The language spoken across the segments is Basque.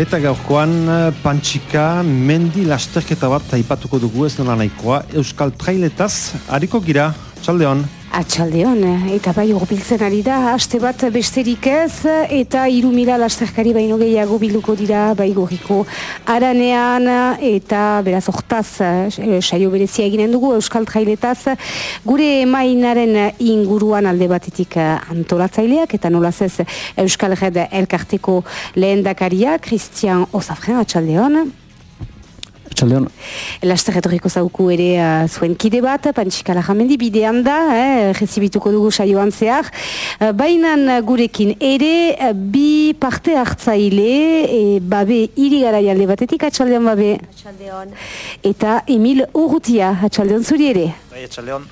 Eta gaurkoan pantxika mendi lasterketa bat taipatuko dugu ez nola nahikoa Euskal Trailetaz, hariko gira, txaldeon. Atxaldeon, eta bai urbiltzen ari da, haste bat besterik ez, eta iru mila lasterkari baino gehiago bilduko dira, bai gorriko aranean, eta beraz hortaz, eh, saio berezia eginen dugu, Euskal Trailetaz, gure mainaren inguruan alde batetik antolatzaileak, eta nolaz ez Euskal Red elkarteko lehen dakaria, Christian Osafren, atxaldeon. Txaldeon. Laster etorriko zauku ere uh, zuen kide bat, pantxikala jamendi bidean da, eh, rezibituko dugu saioan zehar. Uh, Bainan gurekin ere, uh, bi parte hartzaile, e, babe hiri gara jalde batetik, atxaldeon babe. Atxaldeon. Eta Emil Urrutia, atxaldeon zuri ere. Bai, atxaldeon.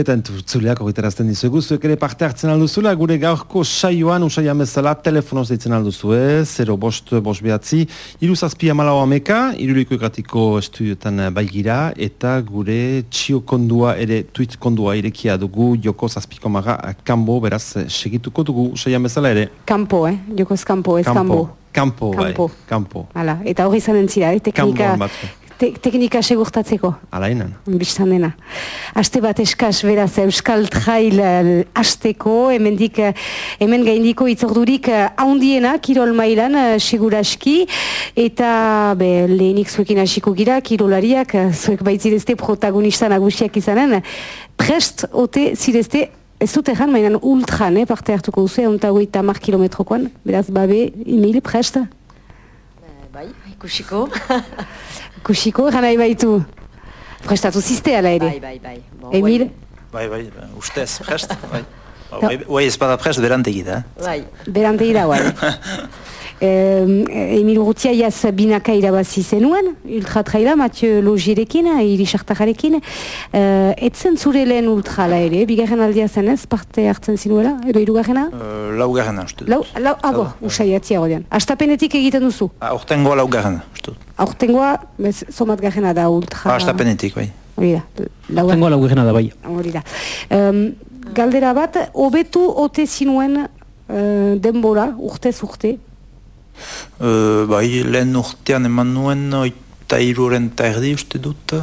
Eta entzuleak horretarazten dizuegu, zuek ere parte hartzen alduzula, gure gaurko saioan, usai amezala, telefonoz deitzen alduzue, 0 bost, bost behatzi, iru zazpia malau ameka, iruliko ekratiko estudiotan baigira, eta gure txio kondua ere, tuit kondua irekia dugu, joko zazpiko maga, kambo, beraz, segituko dugu, usai amezala ere. Kampo, eh? Jokoz kampo, ez kambo. Kampo, bai, Kampo. kampo. Hala, eta hori zanen zira, eh? teknika. Te, teknika segurtatzeko. Alainan. Bistan dena. Aste bat eskaz, beraz, Euskal Trail eh, asteko, hemendik, eh, hemen gaindiko itzordurik eh, haundiena, kirol mailan, seguraski, eta be, lehenik zuekin hasiko gira, kirolariak, zuek baitzirezte protagonista nagusiak izanen, prest ote zirezte, ez dut egan, mainan ultran, eh, parte hartuko duzu, egun eta mar kilometrokoan, beraz, babe, Emil, prest? Bai, ikusiko. Kusiko, egan nahi baitu. Prestatu ziste, ala ere. bai, bai, bai. Bon, Emil? Bai, bai, ustez, prest, bai. Bai, bai, ez bada prest berantegi da. eh? Bai, Eh, Emil Urrutia jaz binaka irabazi zenuen, ultratraila, Mathieu Logirekin, Iri Sartakarekin. Eh, etzen zure lehen ultrala ere, bigarren aldia zenez, parte hartzen zinuela, edo irugarrena? Uh, laugarrena, uste dut. Lau, lau, abo, usaiatzia godean. Astapenetik egiten duzu. Ah, Hortengoa laugarrena, uste dut. Aurtengoa, bez, somat garrena da ultra... Ah, astapenetik, bai. Hori da, laugarren. Tengo laugurena da bai. Hori da. Em, galdera bat, hobetu ote zinuen eh, denbora, urtez urte, Uh, bai, lehen urtean eman nuen oita iruren eta erdi, uste dut.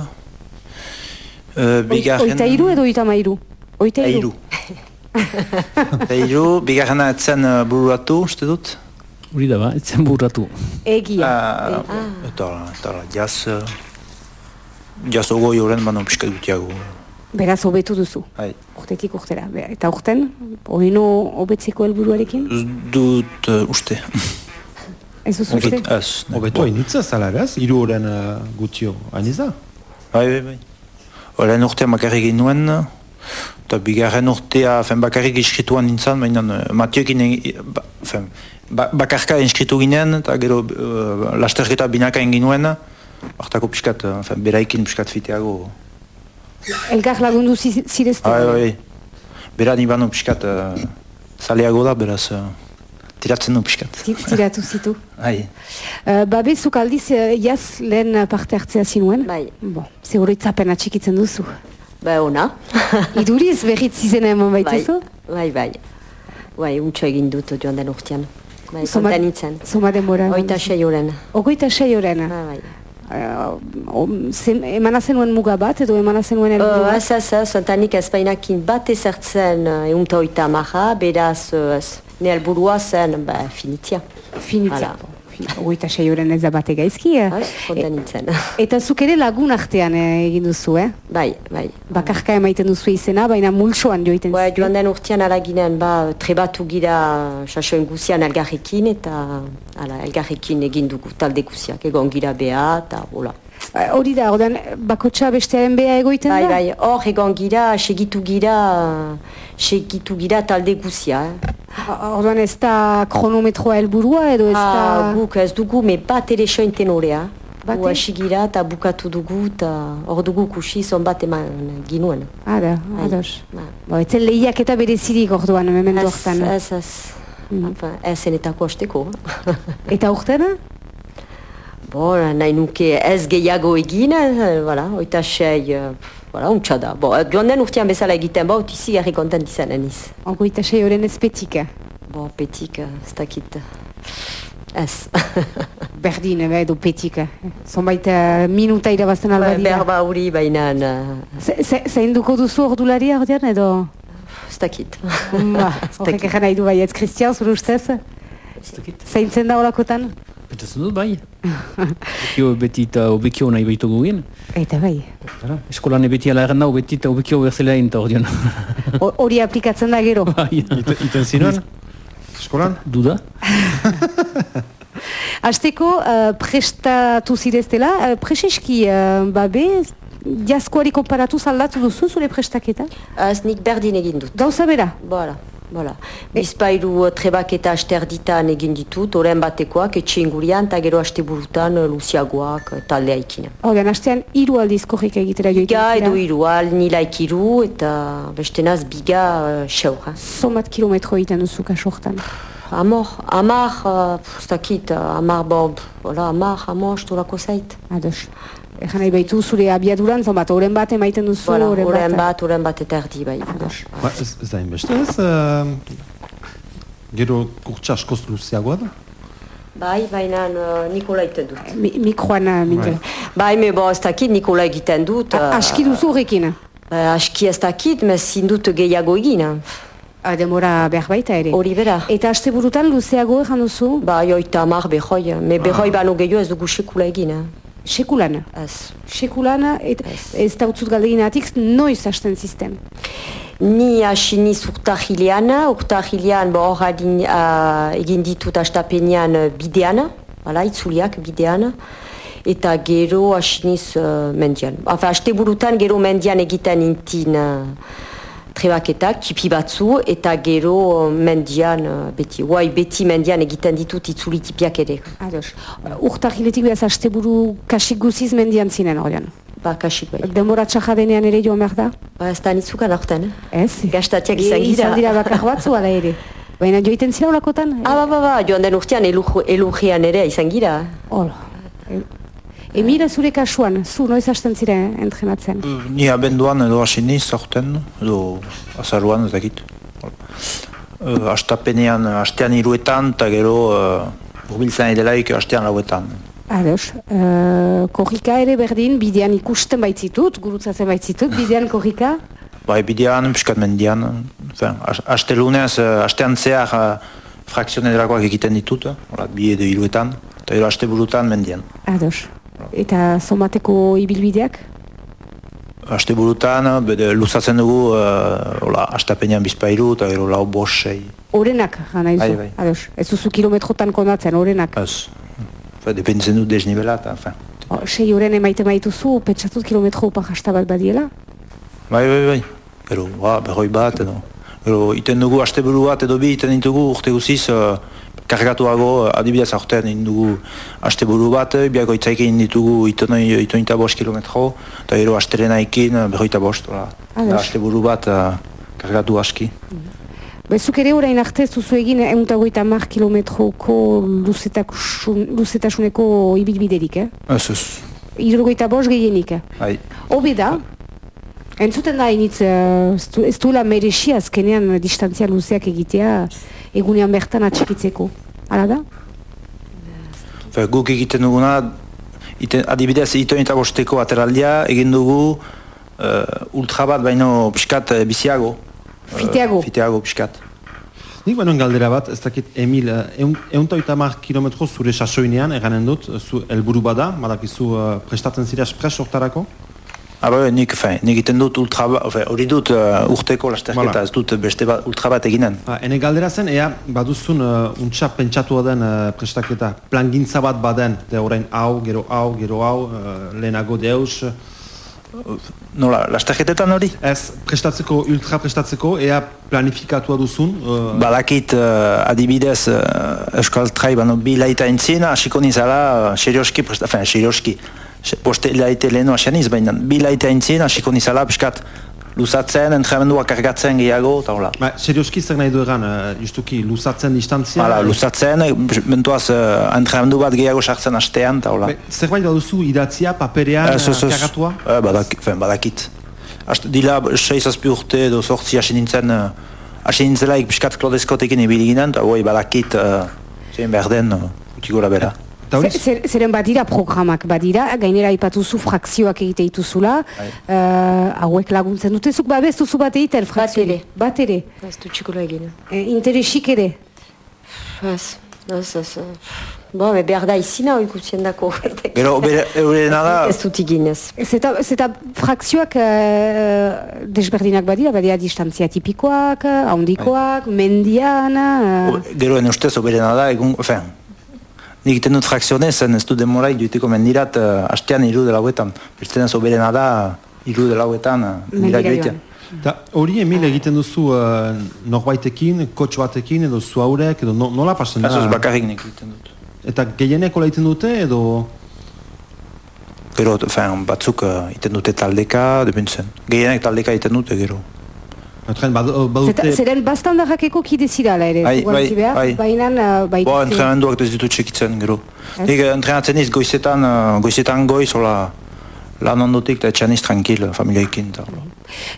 Uh, bigarren... Oita iru edo oita mairu? Oita Airu. Eta iru, bigarrena etzen uh, buruatu, uste dut. Hori da ba, etzen burratu. Egia. Ah, eta, eta, jaz, uh, jaz ogoi horren baino pixka dutiago. Beraz, hobetu duzu. Bai. Urtetik urtera. Eta urten, oino hobetzeko helburuarekin? Dut uh, uste. Ez duzu uste? Ez, ne. Hobeto hainitza zala, beraz, iru horren uh, gutio, hainiza. Bai, bai, bai. Horren urtean bakarrik egin nuen, eta bigarren urtea, fen bakarrik inskrituan nintzen, baina uh, Matioekin, egi- ba, fen, ba, bakarka inskritu ginen, eta gero uh, lasterketa binaka egin nuen, hartako pixkat, uh, fen, beraikin pixkat fiteago. Elkar lagundu zi- zirezte? Bai, bai, bera nibano pixkat uh, zaleago da, beraz, uh, tiratzen du pixkat. Ti- Tiratu zitu. Bai, Uh, babe, zuk aldiz, uh, jaz lehen parte hartzea zinuen? bai. Bo, zeuritzapen atxikitzen duzu. Ba, ona. Iduriz berriz izena eman bai, baituzu? bai, bai. Bai, untxo egin dut joan den urtean. Bai, Zoma-. Zoma denbora. Oita sei horren. Ogoita sei horren. Ah, bai. Uh, emana zenuen muga bat edo emana zenuen helburu Uh, bat? ez, ez, ez, ontanik ez bainakin bat ezertzen eunta oita maha, beraz, uh, ez, ne helburua zen, ba, finitia. Finitzia. Hala. Ogoita sei horren ez da bate gaizki. eh? Ez, konta nintzen. Eta zuk ere lagun artean eh, egin duzu, eh? bai, bai. Bakarka emaiten duzu izena, baina multsoan joiten Ba, zizte. joan den urtean ara ginen, ba, trebatu gira sasoen guzian elgarrekin, eta ala, elgarrekin egin dugu talde guziak, egon gira beha, eta hola. Eh, Hori da, ordan bakotxa bestearen beha egoiten Bai, da? bai, hor egon gira, segitu gira, segitu gira talde guzia. Eh? Orduan ez da kronometroa helburua edo ez da... guk ez dugu, me bat ere soin tenorea. Bate? Gu hasi gira eta bukatu dugu, eta hor dugu kusi zon eman ginuen. Ada, Bai. ados. Ba. Bo, etzen lehiak eta berezirik orduan, hemen Ez, hortan. ez, ez. Enfin, ez enetako hasteko. Eta urtena? Bo, nahi nuke ez gehiago egin, eh, voilà, oita sei, eh, voilà, untsa da. Bo, joan den urtean bezala egiten ba, utizi gari kontent izan eniz. Ogoita sei horren ez petik. Bo, petik, ez dakit. Ez. Berdin, ebe, edo petik. Zonbait uh, minuta irabazten alba dira. Berba huri baina, Ze- ze- Zein duko duzu ordularia ordean edo? ez dakit. Ba, horrek egin nahi du bai, ez Christian, zure ustez? Ez dakit. Zeintzen da horakotan? Pentsatzen dut bai. Obekio beti eta obekio nahi baitugu gien. Eta bai. Zara, Eskolan beti ala erren da, beti eta obekio berzela egin eta ordean. Ho- Hori aplikatzen da gero. Bai. Ite, iten zinuen? Eskolan? Duda? Azteko, uh, prestatu zireztela, uh, preseski, uh, babe, jaskoari konparatu aldatu duzu zure prestaketa? Ez nik berdin egin dut. Gauza bera? Bola, bola. Bizpairu trebaketa asterditan egin ditut, oren batekoak, etxe ingurian, eta gero aste burutan luziagoak taldea ikina. Ordean, astean hiru aldiz korrika egitera Biga zira. edo hiru, al nilaik hiru, eta bestenaz biga uh, xeur. Zomat kilometro egiten duzu kasortan. Amor, amar, uh, ez dakit, amar bob, hola, amar, amor, estolako zait. Ados. Egan nahi baitu zure abiaduran, zonbat, oren bat emaiten duzu, Voilà, oren oren bat. bat, oren bat eta erdi bai. Ba, ez, ez da inbeste ez? Uh, gero kurtsa askoz luzeagoa da? Bai, baina uh, Nikola egiten dut. Mi, mikroan, uh, mintu. Bai, me bo, ez dakit, Nikola egiten dut. uh, Aski duzu horrekin? uh, aski ez dakit, mez zindut gehiago egin. uh. Ah, demora behar baita ere. Hori bera. Eta aste burutan luzeago egan duzu, Ba, joita amar behoi, me behoi bano gehiago ez dugu sekula egin. eh. Sekulan. Ez. Sekulan, et, ez da utzut galdeginatik, noiz hasten zisten. Ni hasi niz urtahilean, urtahilean bo hor adin, uh, egin ditut astapenean uh, bidean, hala, itzuliak bidean, eta gero hasi niz uh, mendian. Enfin, aste burutan gero mendian egiten intin uh, trebaketak, tipi batzu, eta gero uh, mendian, uh, beti, guai, beti mendian egiten ditut itzuli tipiak ere. Ados. Urtahiletik behaz aste buru kasik guziz mendian zinen horrean. Ba, kasik bai. Demora txaja denean ere joan behar da? Ba, ez da nitzukan aurten, eh? Ez? Gastatiak izan gira. Izan dira bakar batzu ala ere. Baina joiten zira olakotan? Ah, ba, ba, ba, joan den urtean elu- elujean ere izan gira. Hola. Emira zure kasuan, zu noiz hasten zira entrenatzen? Ni abenduan edo hasi niz aurten, edo azaruan ez dakit. Uh, astapenean, astean iruetan, eta gero uh, urbiltzen edelaik astean lauetan. Ados, uh, korrika ere berdin, bidean ikusten baitzitut, gurutzatzen baitzitut, bidean korrika? Bai, bidean, piskat mendian, as- aste lunez, uh, astean zehar uh, frakzionederakoak egiten ditut, hola, bi edo iruetan, eta gero aste burutan mendian. Ados. Eta zomateko ibilbideak? Aste burutan, bede, luzatzen dugu, uh, hola, astapenean bizpairu, eta gero lau bos, sei. Orenak, gana izu. Bai, bai. Ados, ez duzu kilometrotan konatzen, orenak. Ez, dependitzen du desnibela, eta, enfin. O, sei oren emaite maituzu, pentsatut kilometro upa jasta bat badiela? Bai, bai, bai. Gero, ba, berroi bat edo. Gero, iten dugu asteburu bat edo bi iten ditugu urte guziz, uh, kargatuago, uh, adibidez aurten egin dugu asteburu bat, uh, biako itzaik egin ditugu itonoi, itoita bost kilometro, eta gero astelena ekin uh, berroita bost. Da, asteburu bat uh, kargatu aski. Bezuk ere orain arte ez duzu egin eguntagoita mar kilometroko luzetasun, luzetasuneko ibilbiderik, eh? Ez, ez, Irurgoita bost gehienik, eh? bai. Hobe da, entzuten da initz, eh, ez du- ez duela merexi azkenean distantzia luzeak egitea egunean bertan atxikitzeko. Hala da? Fe, guk egiten duguna, iten, adibidez, itoita bosteko ateraldia, egin dugu uh, ultra bat, baino pixkat uh, biziago. Uh, Fiteago. Fiteago, pixkat. Nik bainoen galdera bat, ez dakit Emil, egun eta mar kilometro zure sasoinean, eganen dut, zu helburu bada, badakizu uh, prestatzen zira espres hortarako? Ah, bai, nik, fein, nik egiten dut ultra bat, ofe, hori dut uh, urteko lasterketa, Voilà. ez dut beste bat, ultra bat eginen. Ba, ene galdera zen, ea, baduzun uh, untxa pentsatua den uh, prestaketa, plangintza bat baden, de orain hau, gero hau, gero hau, uh, lehenago deus, Nola, lasterketetan hori? ez prestatzeko, ultra prestatzeko, ea planifikatua duzun, uh, Badakit uh, adibidez uh, Euskal Trai, bano, bi laita entzien, hasiko nizala, uh, serioski, presta, fein, serioski, se- boste laite lehenu hasian niz, baina bi laita entzien, hasiko nizala, piskat, luzatzen, entrenamendua kargatzen gehiago, eta hola. Ba, serioski zer nahi du egan, uh, justuki, luzatzen distantzia? Hala, luzatzen, eh, mentuaz, uh, entrenamendu bat gehiago sartzen astean, eta hola. Zerbait baduzu idatzia, paperean, uh, ez. kagatua? Eh, badak, fen, badakit. Ast, dila, sei zazpi urte edo sortzi hasi nintzen, uh, hasi nintzelaik piskat klodezkotekin ibili ginen, eta hoi badakit, uh, zein behar den, uh, utik gora bera. Zer- zer- Zeren badira programak badira, gainera ipatuzu frakzioak egite dituzula, uh, hauek laguntzen dute, zuk babez duzu bat egiten frakzio. ere. Bat ere. Ez du txikola egin. E, interesik ere. Ez, ez, ez. Bo, be, behar da izina hori ikusten dako. Gero, bere, eurena da, Ez dut egin ez. Zeta, zeta frakzioak uh, desberdinak badira, badira distantzia tipikoak, haundikoak, mendian... Uh, gero en ustez oberena da, egun, fen, nik iten dut frakzione, zen ez du demorai joiteko mendirat, uh, hastean iru dela huetan. Beste ez oberena da, iru dela huetan, uh, mendira Mendira joitea. joan. eta hori Emil egiten duzu uh, norbaitekin, kotx batekin, edo zu haurek, edo no, nola pasen Ez ez da? bakarrik nik egiten dut. Eta gehieneko egiten dute, edo... Gero, fen, batzuk uh, iten dute taldeka, dependzen. Gehienek taldeka iten dute, gero. Zeta, badute... zeren bastandarrakeko kide zirala ere, Bai, bai, bai. baina uh, bai Bo, entrenamenduak ez ditut txekitzen, gero. Nik eh, entrenatzen iz goizetan, uh, goizetan goiz, hola, lan ondotik, eta etxan iz tranquil, familiaikin, eta hola.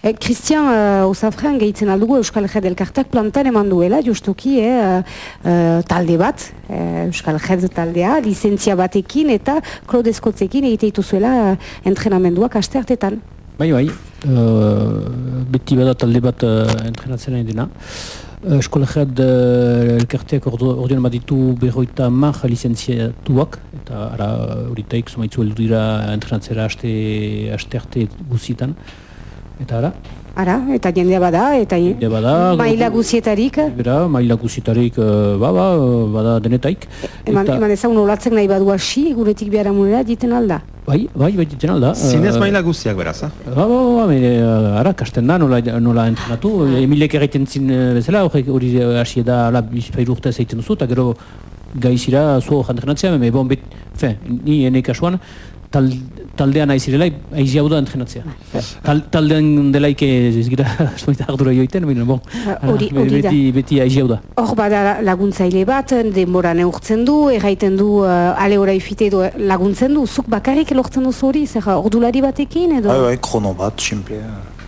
Eh, Christian uh, Osafrean gehitzen aldugu Euskal Jed elkartak plantan eman duela, justuki, eh, uh, talde bat, eh, Euskal Jed taldea, lizentzia batekin eta Claude Eskotzekin egite dituzuela uh, entrenamenduak aste hartetan. Bai, bai, uh, beti bada talde bat uh, entrenatzen nahi dena. Uh, Eskolegiat uh, elkarteak orduan baditu berroita mar lizentziatuak, eta ara horitaik zumaitzu heldu dira entrenatzera aste, aste arte guzitan. Eta ara, Ara, eta jendea bada, eta Jendea bada, maila guzietarik, bera, maila guzitarik, uh, ba, ba, bada denetaik. eman, Eta- eman ezagun olatzen nahi badu hasi, guretik behar amunera, diten alda. Bai, bai, bai, ditzen alda. Zinez Uh, maila guztiak beraz, ha? Ba, ba, ba, ba, uh, ara, kasten da, nola, nola entrenatu. Emilek egiten zin eh, bezala, hori eh, hasi da, ala, bizpairu urte zeiten duzu, eta gero gaizira zu hor entrenatzea, me bon, bet, fe, ni ene kasuan, tal, taldean aizirela, aizi hau da entrenatzea. Tal, taldean delaik ez gira, esmoita ardura joiten, baina, bon, Ah, ara, hori- hori da. beti, beti aizi hau da. Hor bada laguntzaile bat, denbora neurtzen du, erraiten du, uh, ale orai fite edo laguntzen du, zuk bakarrik lortzen duzu hori, zer ordulari batekin edo? Bai, bai, krono bat, simple.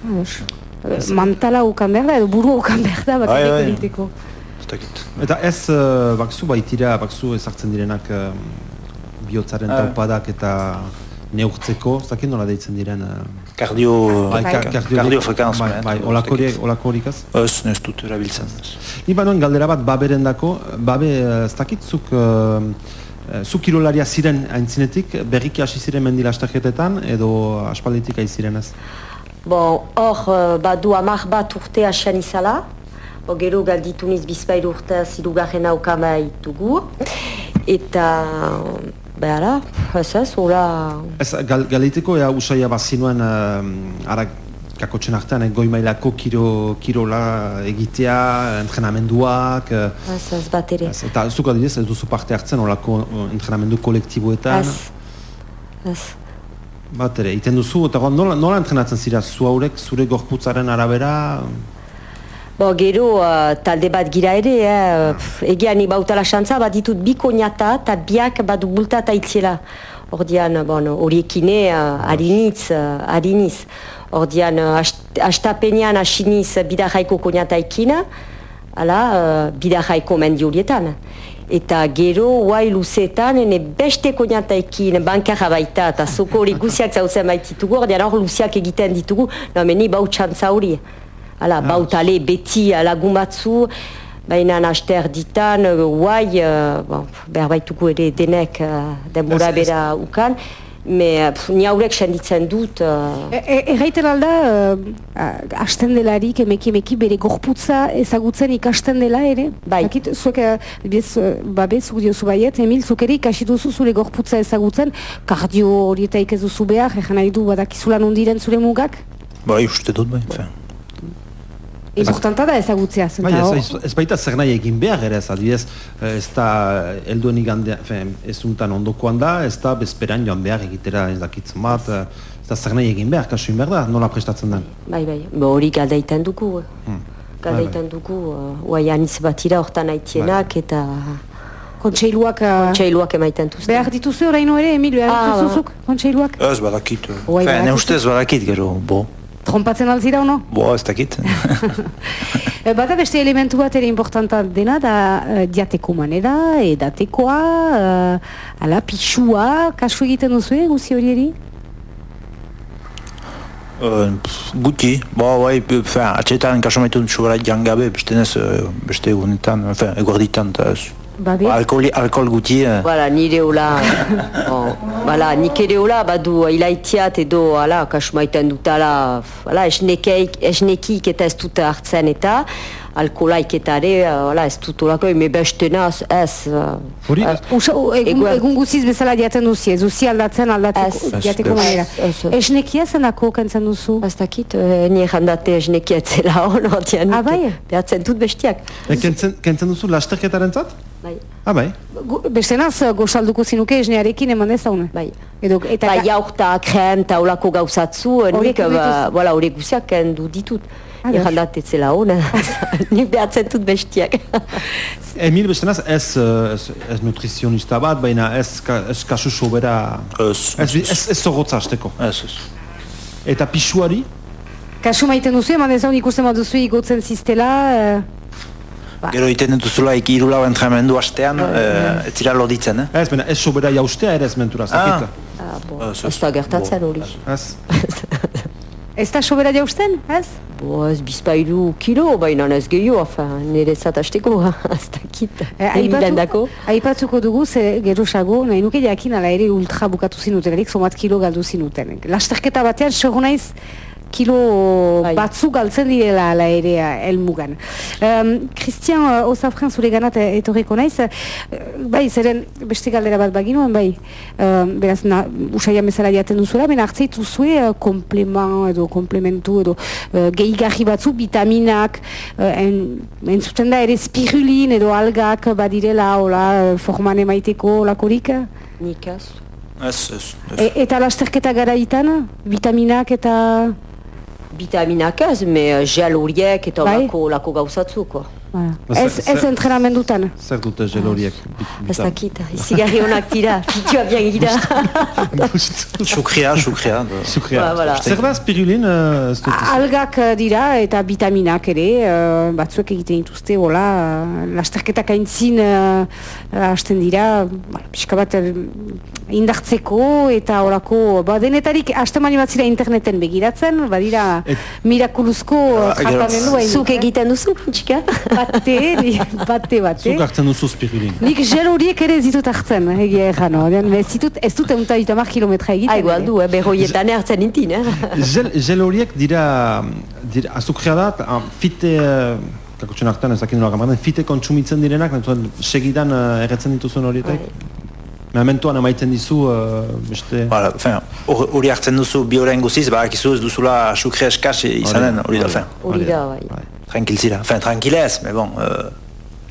Ados. Eh, Mantala ukan behar da, edo buru ukan behar da, bakarrik Bai, bai. egiteko. Eta ez, uh, bakzu baitira, bakzu ezartzen direnak um, bihotzaren Ah. taupadak eta neurtzeko, ez dakit nola deitzen diren... Uh, Kardio... bai, Bai. ka- kardio- Kardiofrekanz, Bai, eh, bai, ez olako dakit. horiek- olako horik ez? Ez, dut erabiltzen. Ni banoen galdera bat baberendako, babe, eh, ez dakit, zuk, uh, zuk kirolaria ziren aintzinetik, berriki hasi ziren mendilastaketetan, edo aspalditik aiz ziren ez? Bon, hor, badu amak bat urte asian izala. Bo, gero galditu niz bizpairu urte zirugarren aukama itugu. Eta, behara, ez ez, hola... Ez, gal, galeiteko, ea usaia bat zinuen, uh, ara, kakotzen artean, eh, goi mailako kiro, kirola egitea, entrenamenduak, eh, Ez ez bat ere. ez, eta zuk adibidez, ez duzu parte hartzen olako eh, entrenamendu kolektiboetan, Ez. Ez. bat ere, iten duzu, eta nola, nola entrenatzen zira, zu haurek, zure gorputzaren arabera, Bo, gero, uh, talde bat gira ere, eh, pf, egia ni bautala xantza, bat ditut bi koñata, eta biak badu bultata itziela. Ordian, bon, horiekine, uh, harinitz, uh, hariniz. Ordian, uh, ast- asiniz bidarraiko koñataikin, ala, uh, bidarraiko mendi horietan. Eta gero, guai luzetan, ene beste koñataikin, bankarra baita, eta zoko hori guziak zautzen baititugu, ordian hor luziak egiten ditugu, no, meni bau txantza hori. Hala, bautale beti lagun batzu, baina aster ditan, guai, uh, bon, behar baituko ere denek uh, denbora bera ukan, me pf, ni haurek senditzen dut, uh, E, e, erraiten alda, uh, asten delarik, emeki emeki bere gorputza ezagutzen ikasten dela ere? Bai. Dakit, zuek, uh, bez, uh, babe, zuk diozu baiet, Emil, zuk ere ikasi duzu zure gorputza ezagutzen, kardio horietaik ez duzu behar, egan nahi du badakizula nondiren zure mugak? Bai, uste dut, bai. Fen. Importanta da ezagutzea, zen Bai, da, ez, ez, ez baita zer nahi egin behar ere ez, adibidez, eh, ez da helduen igandea, fe, ez untan ondokoan da, ez da bezperan joan behar egitera ez dakitzen bat, eh, ez Eta zer nahi egin behar, kasu behar da, nola prestatzen den. Bai, bai, Bo, hori galdeiten dugu. Hmm. Galdeiten dugu, uh, uai aniz batira hortan haitienak eta Kontseiluak uh, txailuak emaiten duzten. behar dituzu oraino ere, Emil, behar Ah, dituzuzuk, kontseiluak? Ez badakit. Oai, Fe, ne ustez badakit gero, bo. Trompatzen alzira, ono? Bo, ez dakit. Eh, Bada beste elementu bat ere importanta dena da uh, diateko manera, edatekoa, uh, ala pixua, kasu egiten duzu, eh, guzi hori eri? Uh, guti, bo, bai, atxetan kasomaitu txugarat jangabe, beste nez, eh, beste egunetan, fe, eguarditan, eta ez. Ba, be? Alkohol, alkohol guti, eh, Voilà, nire hola, bon, voilà, nik ere hola badu ilaitiat edo ala, kasu maiten dutala, voilà, esnekeik, esnekik eta ez dut hartzen eta alkolaik eta ere, voilà, ez dut olako, eme bestena ez, ez, Hori- ez, Usa, u- egun, egun guziz bezala diaten duzi, ez duzi aldatzen aldatzeko diateko manera. Esnekia zenako kentzen duzu? ez dakit, eh, nire jandate esnekiatzela hon, ordean, Ah, bai? behatzen dut bestiak. E, kentzen, kentzen duzu lasterketaren zat? Bai, Ah, bai. Bestenaz, uh, gozalduko zinuke esnearekin eman dezaune. bai. Edo, eta Bai, jaurta, krem, eta olako gauzatzu, nik, horiek guziak kendu ditut. Jandatetzela hona, nik behatzen dut bestiak. Emil bestenaz ez, ez, ez nutrizionista bat, baina ez, ez kasu sobera... ez, Ez, ez, ez zorrotza hasteko. ez, ez. Eta pixuari, kasu maiten duzu, eman dezaun ikusten bat duzu igotzen ziztela, uh, Gero iten dutuzula ik irulau entramendu astean, eh, ez zira loditzen, eh? ez, baina ez sobera jaustea ere ez mentura, zakita. Ah, bo, Ez, ez. ez da gertatzen hori. Ez. ez da sobera jausten, ez? Bo, ez bizpailu kilo, baina ez gehiago, afa, nire zatasteko, ez dakit. Eh, dako. aipatuko dugu, ze gerosago, nahi nuke jakin ala ere ultra bukatu zinuten, erik somat kilo galdu zinuten. Lasterketa batean, segun naiz, kilo Bai. batzu galtzen direla ala ere eh, helmugan. Um, Christian uh, Osafran zure ganat eh, etorriko naiz, eh, bai, zeren beste galdera bat baginuen, bai, um, beraz, na, usaian bezala jaten duzuela, bena hartzeitu zue uh, komplement edo komplementu edo uh, gehigarri batzu, vitaminak, uh, en, entzuten da ere spirulin edo algak badirela, hola, eh, forman emaiteko lakorik, Nik ez. Ez, ez, ez. e, eta lasterketa garaitan, vitaminak eta... Vitaminak ez, me eh, gel horiek eta Bai. olako, olako gauzatzuko. Voilà. Zer- Ez, ez entrenamendutan. Zer dute gel horiek? Ez dakit, izigarri honak dira, fitua bien gira. Sukria, sukria. Sukria. Ba. Zer da spirulin? eh, Algak eh, dira eta vitaminak ere, eh, batzuek egiten dituzte, hola, eh, lasterketak aintzin uh, hasten dira, voilà, pixka bat indartzeko eta horako, ba, denetarik hasten bani bat zira interneten begiratzen, badira Et- mirakuluzko Ah, uh, tratamendu Zuk egiten duzu, txika? Bate, bate, bate. Zuk hartzen duzu spirulin. Nik gel horiek ere ez ditut hartzen, egia egan, ez ditut, ez dut egun eta hamar kilometra egiten. Aigo ere. aldu, eh, berroietan hartzen nintin, eh? Gel, gel horiek dira, dira azukria da, ah, fite, eh, kakotxen hartan ez dakit nola gamaten, fite kontsumitzen direnak, nahi segidan uh, erretzen dituzuen horietek. Mementoan emaiten dizu, uh, beste... Bara, fin, hor- hori hartzen duzu bi horrein guziz, badakizu ez duzula sukre eskas izanen, hori da, fin. Hori da, bai. Tranquil zira, fin, tranquilez, me bon, uh,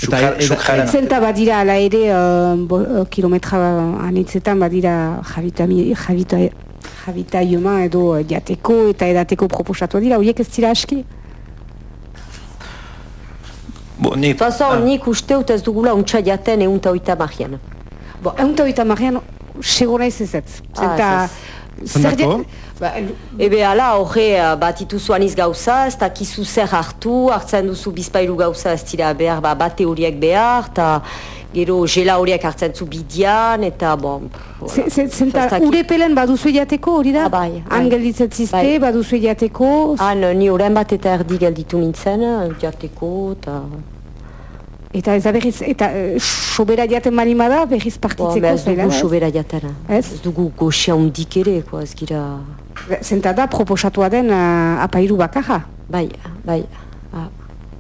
Eta- eta-. Zenta badira ala ere uh, bo, uh, kilometra anitzetan badira javitami, javita, javitaiuma edo uh, jateko eta edateko proposatu dira, horiek ez dira aski? Bo, ni, Faso, nik uste ut ez dugula untsa jaten egun eta oita magian. Bo, egun eta oita marrean, segura ez ez ez. Zenta, Zendako? Ba, Ebe ala, horre eh, bat ituzu aniz gauza, ez dakizu zer hartu, hartzen duzu bizpailu gauza ez dira behar, ba, bate horiek behar, eta gero gela horiek hartzen zu bidian, eta bon... Zenta, ez dakit. urepelen baduzu jateko hori da? Ah, bai. Han gelditzen zizte, Bai. baduzu jateko, Han, ni horren bat eta erdi gelditu nintzen, jateko, eta... eta ez da berriz, eta uh, sobera jaten balima da, berriz partitzeko zela, dugu ez? sobera jatena. Ez? Ez dugu goxia hundik ere, ez gira... Zenta da, proposatua den uh, apairu bakarra. Bai, bai, ah,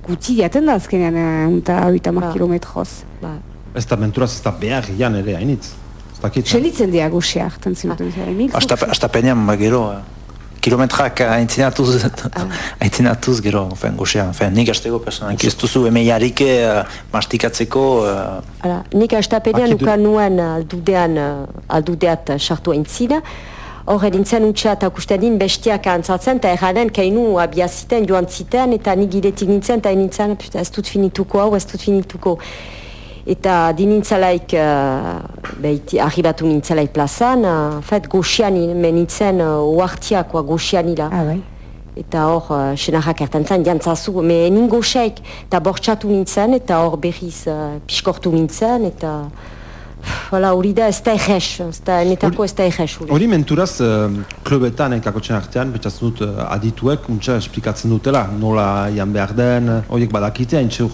Guti jaten da azkenean, uh, unta oita mar Ba. kilometroz. bai. Ez da menturaz ez da behar jan ere, hainitz. Ez dakit. eh? Senditzen dira goxia hartzen zinuten zera, Emil? hasta penean, ba, gero, eh, kilometrak aintzinatuz, aintzinatuz, gero, fin, goxea, fin, nik asteko personak, ez duzu emeiarik eh, mastikatzeko, eh, Hala, nik astapenean Akidu- ukan nuen aldudean, eh, aldudeat sartu aintzina, hor edintzen utxa eta kusten din bestiak antzatzen, eta erranen kainu abiaziten joan ziten, eta nik giletik nintzen, eta nintzen, ez dut finituko hau, ez dut finituko. Eta di nintzalaik, uh, behiti, arribatu nintzalaik plazan, uh, fet, goxiani, menitzen, uh, uartiak, goxianila. Ah, bai. Eta hor, uh, senarrak erten zen, jantzazu, me ningo xeik, eta bortxatu nintzen, eta hor berriz uh, piskortu nintzen, eta... Hala, hori da, ez da egez, ez da, netako ez da egez. Hori menturaz, uh, klubetan enkakotxen artean, betxatzen dut uh, adituek, untsa esplikatzen dutela, nola jan behar den, horiek badakite hain txur.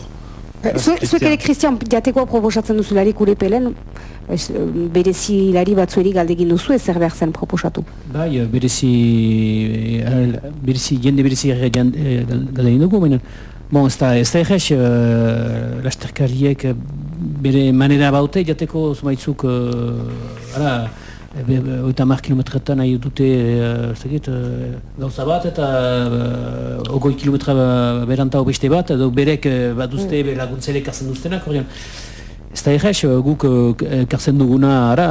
Zuek ere, Christian, jatekoa proposatzen duzulari kure pelen, ez, berezi hilari batzueri galdegin duzu ez zer behar zen proposatu? Bai, berezi, berezi, jende berezi galdegin dugu, baina, bon, ez da, ez da egez, uh, lasterkariek bere manera baute, jateko zumaitzuk, uh, ara, oita mar kilometretan nahi dute uh, gauza bat eta uh, ogoi kilometra beranta beste bat, edo berek uh, baduzte mm. laguntzelek arzen duztenak, Ez da egez, guk kartzen duguna ara,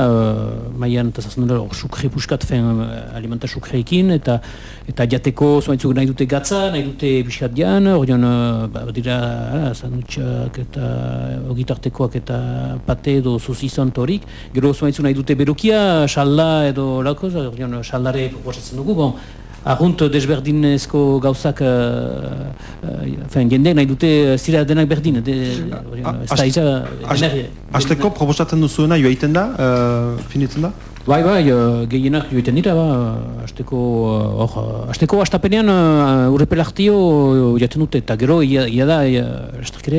maian eta zazen dut, sukre puskat, fen, alimenta sukreekin, eta eta jateko zuaitzuk nahi dute gatza, nahi dute biskat dian, hori ba, dira, zanutxak eta ogitartekoak eta pate edo sosizan torik, gero zuaitzuk nahi dute berokia, xalda edo lako, hori xaldare proposatzen dugu, bon, Arrunt desberdinezko gauzak, uh, uh, jende nahi dute zira denak berdin, de, ez da iza... Azteko proposatzen duzuena joaiten da, uh, finitzen da? Bai, bai, uh, gehienak joaiten dira, ba, azteko, uh, azteko astapenean uh, urrepelartio jaten dute, eta gero, ia, da, ia,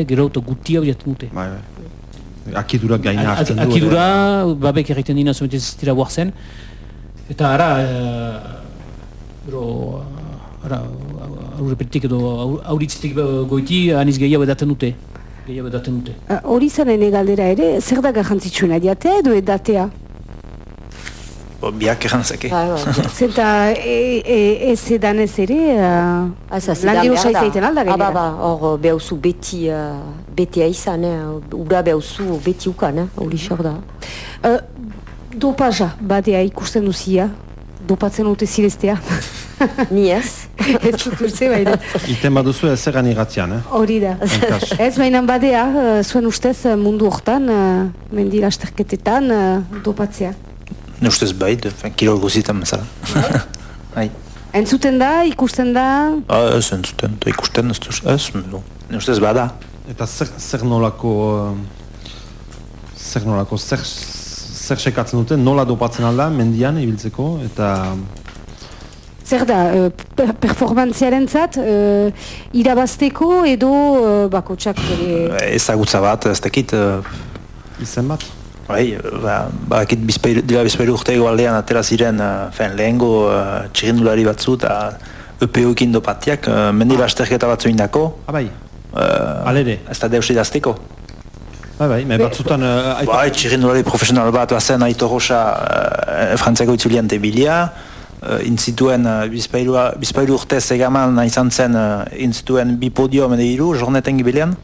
gero eta gutia jaten dute. Bai, bai. Akidura gaina hartzen du. Akidura, babek egiten dina zumetez ez dira guartzen, eta ara, Gero, ara, aurrepetik edo auritzitik goiti, aniz gehiago edaten dute. Gehiago edaten dute. Hori zanen galdera ere, zer da garrantzitsuena diatea edo edatea? Bo, biak errantzake. Zenta ez edan ez ere, lan diro saizaiten alda gainera. Aba, ba, hor behauzu beti, beti aizan, ura behauzu beti ukan, hori xor da. Dopaja, badea ikusten duzia, dopatzen dute zireztea. Ni ez. ez dut uste baina. Iten baduzu ez egan iratzean, eh? Hori da. ez baina badea, uh, zuen ustez uh, mundu hortan, uh, mendi lasterketetan, uh, dopatzea. Ne ustez bait, kirol guzitan bezala. Bai. Entzuten da, ikusten da? Ah, ez entzuten, da ikusten ez duz, ez, no. ne ustez bada. Eta zer, zer nolako, zer nolako, zer, zer sekatzen dute, nola dopatzen alda, mendian, ibiltzeko, eta... Zer da, uh, performantziaren zat, uh, irabazteko edo uh, bako txak... Ezagutza bat, ez dakit... Izen bat? Bai, ba, ba akit bizpeiru, dira bizpeiru urtego aldean atera ziren, uh, fen, lehengo uh, txirindulari batzu eta EPO-ekin dopatiak, uh, mendi basterketa batzu indako. Ah, bai, uh, alere. Ez da deus idazteko. Bai, bai, me batzutan... Uh, bai, txirindulari profesional bat, bazen Aito Rosa, uh, frantziako itzulian tebilia, uh, intzituen uh, bizpailu urtez egaman izan zen uh, intzituen bi podio mende iru, jorneten gibilean,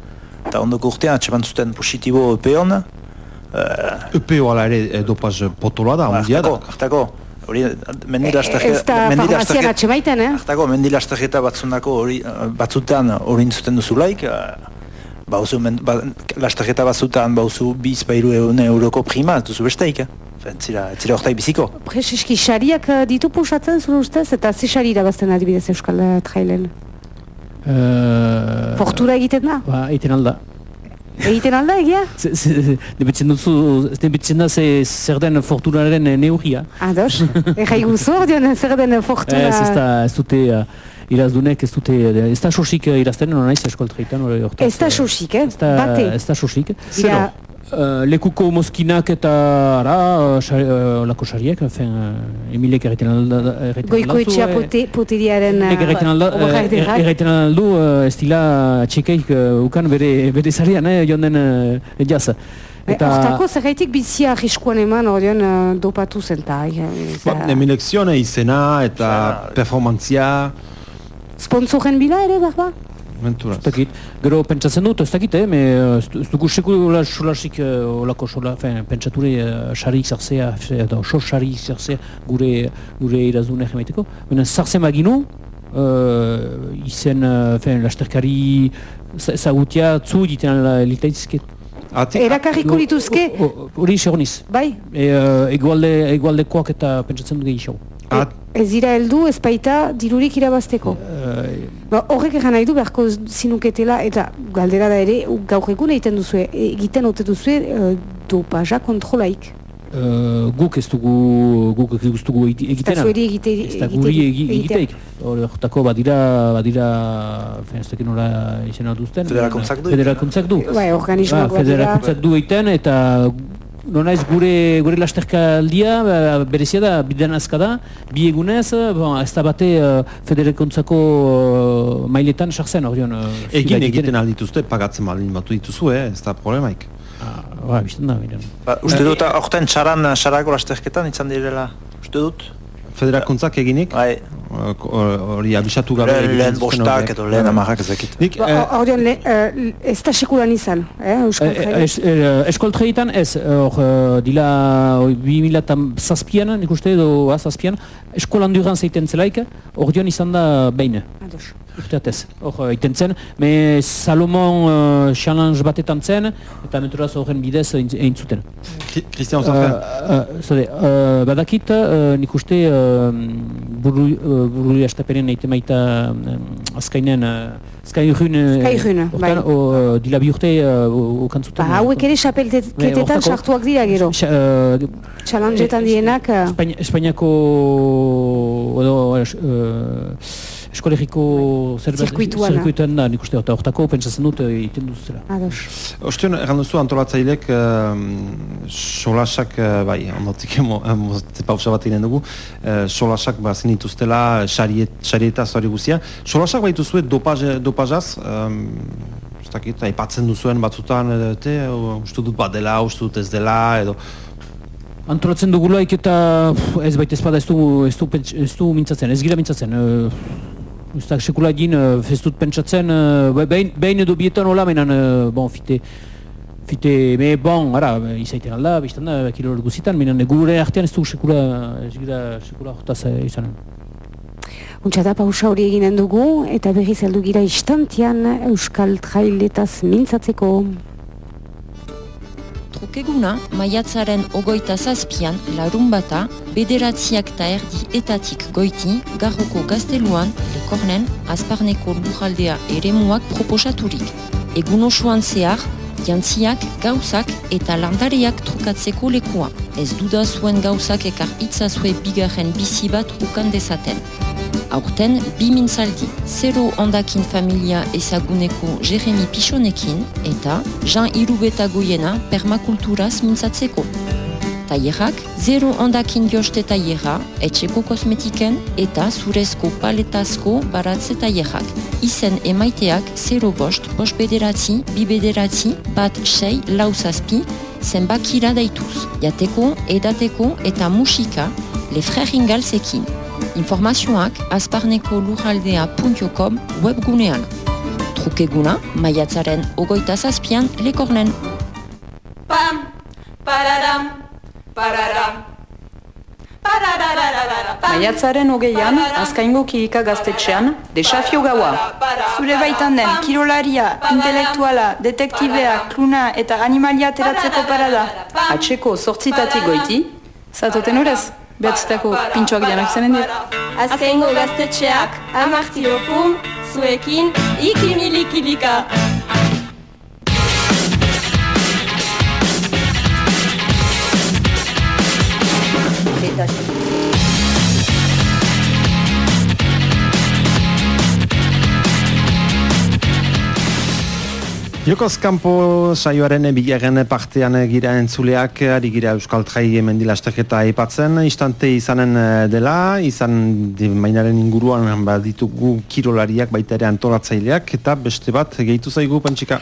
eta ondoko urtean atxeman zuten positibo EPO-on. Uh, EPO ala ere dopaz potola da, ondia da. Hartako, hori, mendi lasterketa... Ez da farmazian atxemaiten, eh? Hartako, mendi lasterketa batzunako hori, batzutan hori intzuten duzulaik, uh, bauzu, men, ba, lasterketa batzutan bauzu biz bairu euroko prima, duzu besteik, eh? Zira, zira orta biziko. Prezeski, xariak uh, ditu pusatzen zure ustez, eta ze xari irabazten adibidez Euskal uh, Trailen? Uh, Fortura egiten da? Ba, egiten alda. Egiten alda egia? Debetzen duzu, debetzen da ze, zer den fortunaren neugia. Ados, ega iguzu ordean zer den fortuna... Ez, ez da, ez dute... Uh, irazdunek ez dute, ez da sosik irazten, nona naiz eskoltreitan. Ez da sosik, eh? Bate. Ez da sosik. Zero. Uh, lekuko mozkinak eta ara, uh, lako sariek, enfin, uh, Emilek erreiten alda... Goiko etxea pote, potediaren... Erreiten alda, erreiten aldu, uh, ez dila txekeik uh, ukan bere, bere zarian, eh, jonden uh, jaz. Eta... Hortako, zerraitik bizia arriskuan eman horion uh, dopatu zen, eta... Ba, Emilek izena eta performantzia... Sponsoren bila ere, berba? Menturaz. Ez dakit. Gero pentsatzen dut, ez dakit, eh, me, ez du- dugu sekula solasik uh, olako sola, fen, pentsature uh, sarik zarzea, edo sos sarik zarzea gure, gure irazune jemaiteko. Baina zartzen baginu, uh, izen, uh, fen, lasterkari za- zagutia zu diten litaitzket. Ati, Erakarriko lituzke, Hori segoniz. bai, E, uh, egualde, egualdekoak eta pentsatzen dut gehiago. At, ez dira heldu ez baita dirurik irabazteko. Uh, Ba, horrek egan nahi du beharko zinuketela eta galdera da ere gaur egun egiten duzue, egiten ote duzue uh, dopaja kontrolaik. uh, guk ez dugu, guk ez dugu egite- egiten. Egite, Ez da guri egi- egiteik. Hor- Hortako badira, badira, fen, ez dakit nola izena duzten. Federakuntzak du. Federakuntzak du. Bai, organismoak Ba, badira. Federakuntzak du egiten eta nonaiz gure, gure lasterkaldia ba, berezia da, bidean azka da, bi egunez, bon, ez da bate uh, federakuntzako uh, mailetan sartzen hor dion. Uh, egin egiten aldituzte, pagatzen baldin batu dituzue, eh? ez da problemaik. Ba, bizten da. Ba, uste dut, aurten txaran, txarako lasterketan izan direla. Uste dut? Federakuntzak eginik, Bai, hori abisatu gabe lehen, egiten lehen bostak edo lehen amarrak ezakit. Nik, Ba, eh, Hor dion, ez da sekulan izan, eh, Euskal Eh, eh, ez, hor eh, dila oi, bi mila eta zazpian, nik uste edo ah, zazpian, eskolan duran zeiten zelaik, hor dion izan da behin. Ados. Urteatez, hor eh, iten zen, me Salomon uh, challenge batetan zen, eta horren bidez egin zuten. Christian Uh, uh, zode, uh, badakit, uh, nik uste uh, buru, uh, buru astapenen maita um, azkainen, uh, azkairun, Azkairun, bai. uh, dila bi urte uh, okan zuten. Ba, hauek ere xapelketetan sartuak dira gero. Uh, Challengeetan dienak, eh, Espaini- Espainiako edo uh, eskolegiko zerbait- Zirkuituan, zirkuituan da, nik uste, eta hortako pentsatzen dut eh, egiten duzela. ados. Ostean, erran duzu antolatzailek um, solasak, uh, bai, ondotik pausa bat egin dugu, uh, solasak ba zinituztela xariet, xarieta zori guzia. Solasak baitu zuen dopaz, dopazaz, um, dakit, aipatzen duzuen batzutan, edo, te, uste dut bat dela, uste dut ez dela, edo, Antolatzen dugulaik eta pff, ez baita ezpada ez du, ez du, ez du mintzatzen, ez gira mintzatzen. Uh, da sekula egin, uh, ez dut pentsatzen, uh, behin, behin edo bietan hola, menan, uh, bon, fite, fite, me bon, ara, izaiten alda, biztan da, kilor guzitan, menan gure artean ez du sekula, ez gira sekula hortaz eh, izanen. Untsa da pausa hori eginen dugu, eta berriz heldu gira istantian Euskal Trailetaz mintzatzeko. Trukeguna, maiatzaren ogoita zazpian, larun bata, bederatziak eta erdi etatik goiti, garroko gazteluan, lekornen, azparneko lujaldea eremuak proposaturik. Egun osoan zehar, jantziak, gauzak eta landareak trukatzeko lekua. Ez duda zuen gauzak ekar itzazue bigarren bizi bat ukan dezaten. Aurten, bi mintzaldi, zero ondakin familia ezaguneko Jeremy Pichonekin eta Jean Irubeta goiena permakulturaz mintzatzeko. Tailerrak, zero ondakin joste tailerra, etxeko kosmetiken eta zurezko paletazko baratze tailerrak. Izen emaiteak zero bost, bost bederatzi, bi bederatzi, bat sei, lau zazpi, zenbakira daituz. Jateko, edateko eta musika, le freringalzekin. Informazioak azparneko lurraldea.com webgunean. Trukeguna, maiatzaren ogoita zazpian lekornen. Pam, pararam, pararam. Maiatzaren hogeian, azkaingo kirika gaztetxean, desafio gaua. Zure baitan den, kirolaria, intelektuala, detektibea, kluna eta animalia ateratzeko parada. Atxeko sortzitatik goiti, zatoten horrez, behatzitako pintxoak dianak zenen dira. Azkengo gaztetxeak, amartio pum, zuekin, ikimilikilika. Jokoz kanpo saioaren bigarren partean gira entzuleak ari gira Euskal Trai hemen lasterketa aipatzen instante izanen eh, dela, izan mainaren inguruan baditugu kirolariak baita ere antolatzaileak eta beste bat gehitu zaigu pantxika.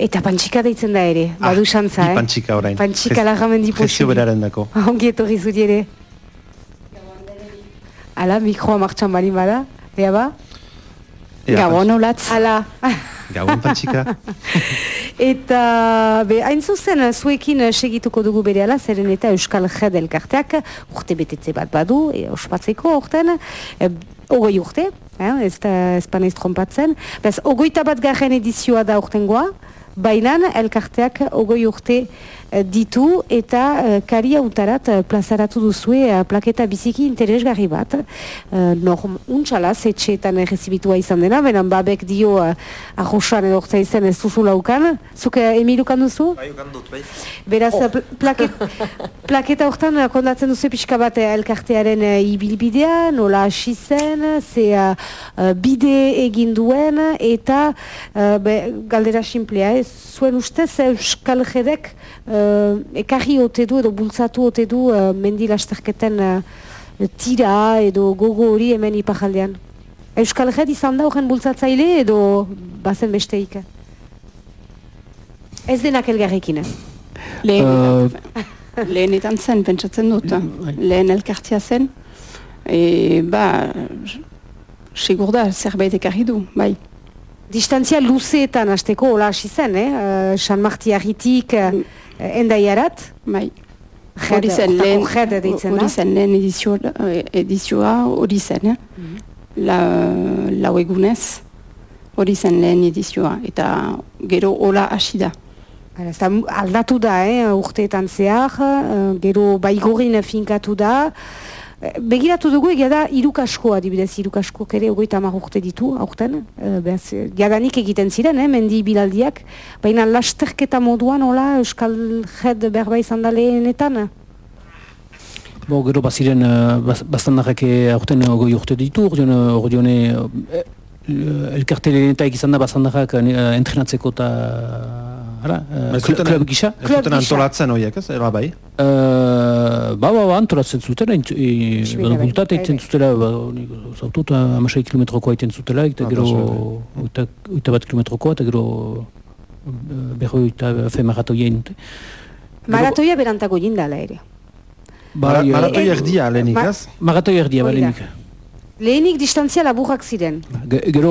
Eta pantxika deitzen da ere, badu Ah, xantza, bi eh? pantxika orain. Pantxika lagamendi gestio posible. beraren dako. Ongi etorri zuri ere. Ala, mikroa martxan bali bada, ea ba? Ea, Gabon olatz. Hala. Gabon patxika. Eta, be, hain zuzen, zuekin eh, segituko dugu bere ala, zeren eta Euskal Jed elkarteak urte betetze bat badu, e, ospatzeko urten, e, ogoi urte, eh, ez da espaneiz trompatzen, bez, ogoita bat garen edizioa da urtengoa, baina elkarteak ogoi urte eh, ditu eta uh, kari hautarat uh, plazaratu duzue uh, plaketa biziki interesgarri bat. Uh, Norm, untxala, zetxeetan errezibitua izan dena, benan babek dio uh, arroxan edo orta izan ez duzu laukan. Zuk uh, emilukan duzu? Bai, ukan dut, bai. Beraz, pl plaket, plaketa hortan uh, kondatzen duzu pixka bat uh, elkartearen uh, ibilbidea, nola hasi zen, ze bide egin duen, eta uh, be, galdera simplea, ez zuen ustez Euskal Jedek uh, ekarri ote du edo bultzatu ote du uh, mendi lasterketen uh, tira edo gogo hori hemen ipajaldean. Euskal Jed izan da horren bultzatzaile edo bazen besteik? Ez denak elgarrekin. eh? Lehen, lehenetan zen, pentsatzen dut. Lehen elkartia zen. E, ba, sigur da, zerbait ekarri du, bai. Distantzia luzeetan hasteko hola hasi zen, eh? Uh, San Martiarritik uh, endaiarat. Bai. Hori zen lehen, hori zen lehen edizio, eh, edizioa hori zen, eh? La, lau egunez, hori zen lehen edizioa, eta gero hola hasi da. Hala, aldatu da, eh, urteetan zehar, eh, gero baigorin finkatu da. Eh, Begiratu dugu egia da irukasko adibidez, irukasko ere ogoita hamar urte ditu, aurten. Eh, Beaz, eh, jadanik egiten ziren, eh, mendi bilaldiak. Baina lasterketa moduan, hola, Euskal Jed berba izan da lehenetan. Bo, gero baziren, uh, baz, bastandarrak eh, aurten uh, goi urte ditu, uh, elkarte lehenetaik izan da bastandarrak entrenatzeko eta hala, uh, zuten- klub gisa. Ez zuten antolatzen horiek, ez? Era bai. Uh, ba, ba, ba, antolatzen zuten, e, bai, bultat bai, egiten bai. zutela, ba, nik zautut, amasai kilometrokoa egiten zutela, eta Ah, gero, oita, bat kilometrokoa, eta gero, uh, berroi eta fe maratoia egin dute. Maratoia berantago jindala ere. Mara- Bai, Maratoi eh, erdia lehenik, ez? Maratoi erdia, Hori da. balenik. Lehenik distantzia laburrak ziren. Ge- Gero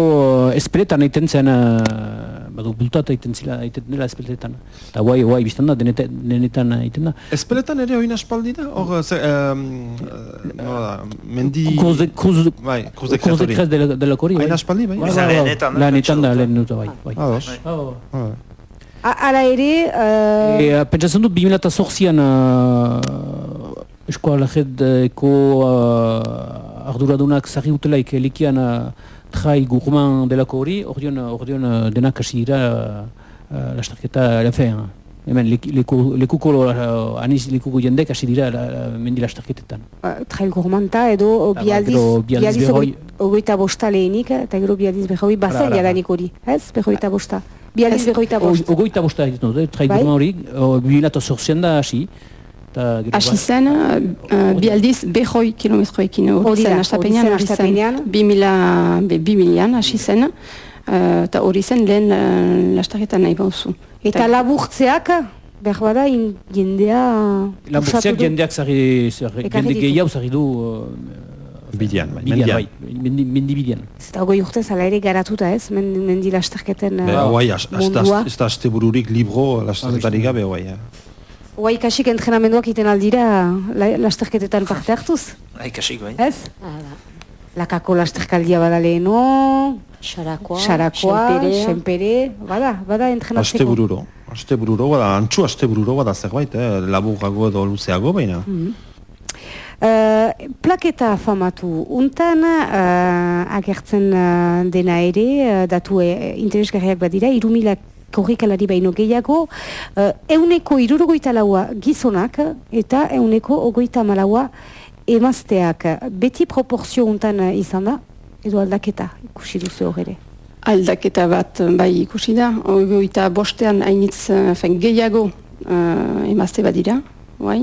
uh, espeletan egiten zen, uh, badu bultat egiten zila, egiten dela espeletan. Eta guai, guai, biztan da, denetan, denetan egiten da. Espeletan ere oin aspaldi da? Hor, ze, um, da, mendi... Cruz de, Bai, Cruz de cruz de Crez Crez hori. hori, Hain aspaldi, bai? Bai, bai, bai. lehenetan, eh, Lehenetan da, pentsa dut. lehen dut, bai. bai. Ados. Ah, Ah, A- Hala ere, uh, E, pentsatzen dut, 2008an uh, eskoalajeko uh, arduradunak zarri utelaik elikian uh, trai gurman delako hori, ordion uh, denak hasi dira uh, lasterketa, lefen, hemen lek- leku, lekuko, uh, aniz lekuko jendek hasi dira la, la, mendi lasterketetan. uh, trail gourmanta edo ba, bialdiz, gero bialdiz berroi. ogoita bosta lehenik, eta gero bialdiz berroi Hala, bazen jadanik hori, ez? Berroita bosta. Bialdiz Ez, berroita bost. O- Ogoita bosta egiten dute, trai Bai. gurman hori, uh, 2008an da hasi. Ba- zen, uh, bi aldiz behoi kilometroekin Hori da, zen, astapenean hori zen, bi mila, be, bi milian hasi zen, uh, eta hori zen lehen uh, lastaketan nahi bauzu. Eta laburtzeak, behar bada, in, jendea... Du. jendeak Ekarri jende gehiago zarri du Bidean, bai, mendian. bai, mendi, bidean. Ez da goi urtez ala ere garatuta ez, men- mendi lasterketen mundua. ez da aste bururik libro lasterketarik gabe, guai. Oa ikasik entrenamenduak iten aldira la, lasterketetan parte hartuz, Ai, kasik, bai. ez? Lakako lasterkaldia bada leheno, Xarakoa, Xarakoa, Xenperea. Xenpere, bada, bada entrenatzeko. Aste bururo. Aste bururo, bada, antxu aste bururo bada zerbait, eh? laburrago edo luzeago, baina. Uh, plaketa famatu untan uh, agertzen uh, dena ere, uh, datu uh, interesgarriak badira, irumila korrikalari baino gehiago, uh, euneko irurogoita laua gizonak eta euneko ogoita malaua emazteak. Beti proporzio untan uh, izan da, edo aldaketa ikusi duzu hor ere. Aldaketa bat uh, bai ikusi da, ogoita bostean hainitz fen, gehiago uh, emazte badira, bai.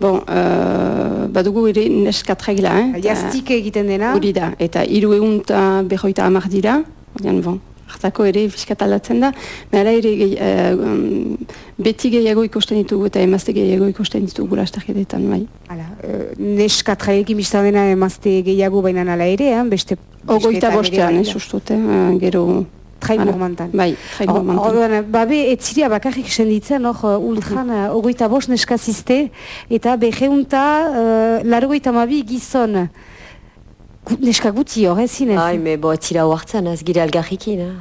Bon, uh, badugu ere neskat regla, eh? Jaztik egiten dena, Hori da, eta hiru egun eta berroita hamar dira, Ordean, bon, hartako ere fiskat aldatzen da, Hala ere gehi, eh, um, beti gehiago ikusten ditugu eta emazte gehiago ikusten ditugu lasterketetan, bai. Hala, uh, neska traiekin biztan dena emazte gehiago baina ala ere, eh? beste... Ogoita bostean, eh, sustute, uh, gero... Trai normantan. Bai, trai Or- normantan. Orduan, babe, etziria bakarrik senditzen, hor, ultran, uh, ogoita bost neska eta beheunta, uh, largoita mabi gizon, Neska guti hor, ez zinez? Ai, me bo, ez zira hoartzen, ez gira eh?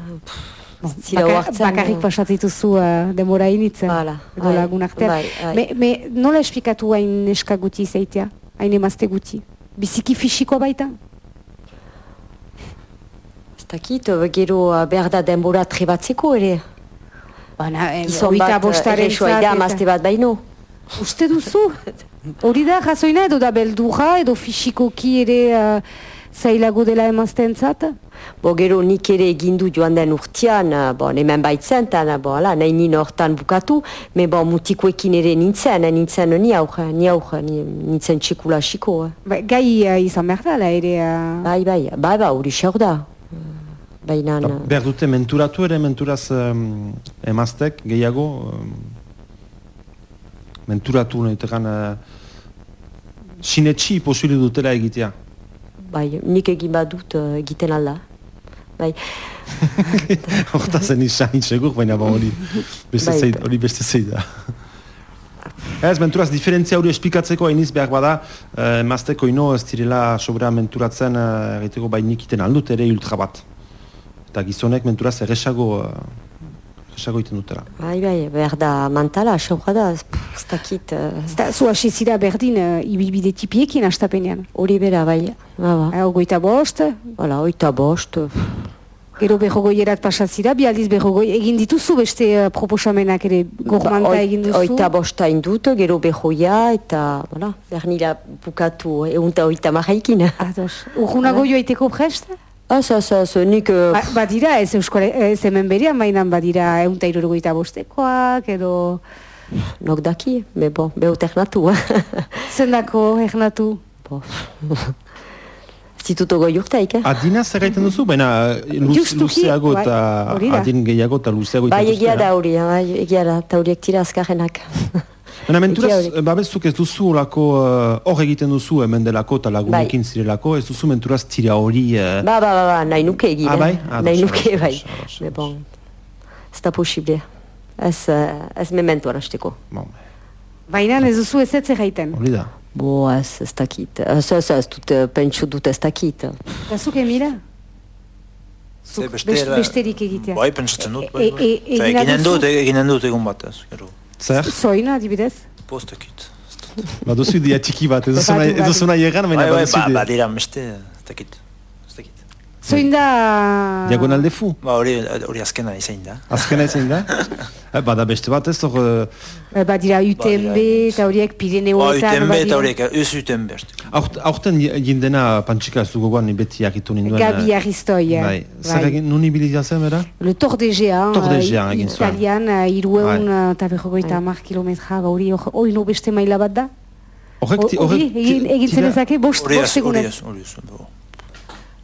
Bon, Ez zira bakar- hoartzen. bakarrik eh. pasatzituzu uh, denbora initzen, Hala, edo bai, lagun artean. bai, bai. Me, me, nola esplikatu hain neska guti zeitea, hain emazte guti? Biziki fisikoa baita? Ez dakit, eh, gero eh, behar da denbora trebatzeko ere. Eh, Gizon hogeita bat, bostaren erresua zat da, eta- mazte bat baino. Uste duzu? Hori da jazoina edo da beldurra edo fisikoki ere uh, zailago dela emaztentzat? Bo, gero nik ere egindu joan den urtean, eh, bon, hemen baitzen, tan, bo, ala, nahi nien hortan bukatu, me bo, mutikoekin ere nintzen, eh, nintzen ni aur, ni aur, ni- nintzen txekula xiko. Eh. Ba, gai uh, izan behar da, la ere... Uh, Bai, bai, bai, bai, hori xaur da. Eh, Baina, Ba, behar dute menturatu ere, menturaz um, emaztek gehiago, um, menturatu nahi tegan, uh, sinetxi posibili dutela egitea. Bai, nik egin badut eh, egiten alda. Bai, Horta zen izan segur, baina ba hori beste Bai. hori beste zei da. Ez, menturaz, diferentzia hori esplikatzeko hainiz behar bada, eh, emazteko ino ez direla sobera menturatzen eh, egiteko bai nikiten aldut ere ultra bat. Eta gizonek menturaz erresago, eh, erresago iten dutela. bai, bai, behar da mantala, xaurra da, ez dakit, eh, ez da, zu hasi zira berdin uh, ibilbide tipiekin astapenean. hori bera, bai, ba, ba. Uh, ogoita bost, Hala, oita bost, eh, gero behogoierat pasatzira, bi aldiz behogoi, egin dituzu beste uh, proposamenak ere gormanta Ba, egin duzu. Oita bosta indut, gero behoia, eta, voilà, behar nila bukatu egunta oita marraikin. Ados. Urgunago joaiteko prest? Az, az, az, nik... eh, Ba, badira, ez euskal, ez hemen berean, mainan badira eunta irurogoita bostekoak, edo... Nok daki, me bo, behotek natu. Zendako, ernatu? bo. Zitutu goi urteik, eh? Adina zer gaiten duzu, baina luz, luzeago bai, eta da. adin gehiago eta luzeago Bai, egia da hori, bai, egia da, eta horiek tira azkarrenak. Baina menturaz, hori. babezuk ez duzu olako, eh, hor egiten duzu hemen delako eta lagunekin zirelako, ez duzu menturaz tira hori... eh, Ba, ba, ba, ba, nahi nuke egin, Ah, bai? eh? Ah, nahi ados, nuke, bai. Me bon, ez da posible. Ez, eh, ez mementu arasteko. bon, Baina ez duzu ez ez egiten. hori da. Bo, ez, ez dakit. Ez, ez, ez dut, eh, pentsu dut ez dakit. Eta zuk emira? Zuk besterik egitea. Bai, pentsatzen dut, bai, E- bai. e- e- egina eginen dut, eginen dut egun batez, gero. Zer? Zoina, adibidez? Postekit. Baduzu idea txiki bat, ez duzu Badu, nahi- ez badu. duzu nahi egan, baina Bai, bai, baduzu ba, badira dakit. Ez dakit. Zoin da... Diagonal de fu, Ba, hori, hori azkena izan da. azkena ezin da. Eh, bada beste bat ez, hor, eh, Eh, Badira UTMB Badira. eta horiek Ba, Pirineoetan uten bet, badira. horiek, ez aurt- aurten jindena pantxika ez dugu guan, beti akitu ninduen. Gabi eh, Aristoi. eh, Bai, zer egin, nun ibilizia zen, bera? Le Tour de Géant, Tour de eh, Géant egin zuen. Italian, uh, irueun Bai. eta berrogeita hamar kilometra, ba hori hor- hori no beste maila bat da? Horrek, Hori, horrek, egin, zenezake bost, Hori bost ez, hori egunez. ez, hori ez.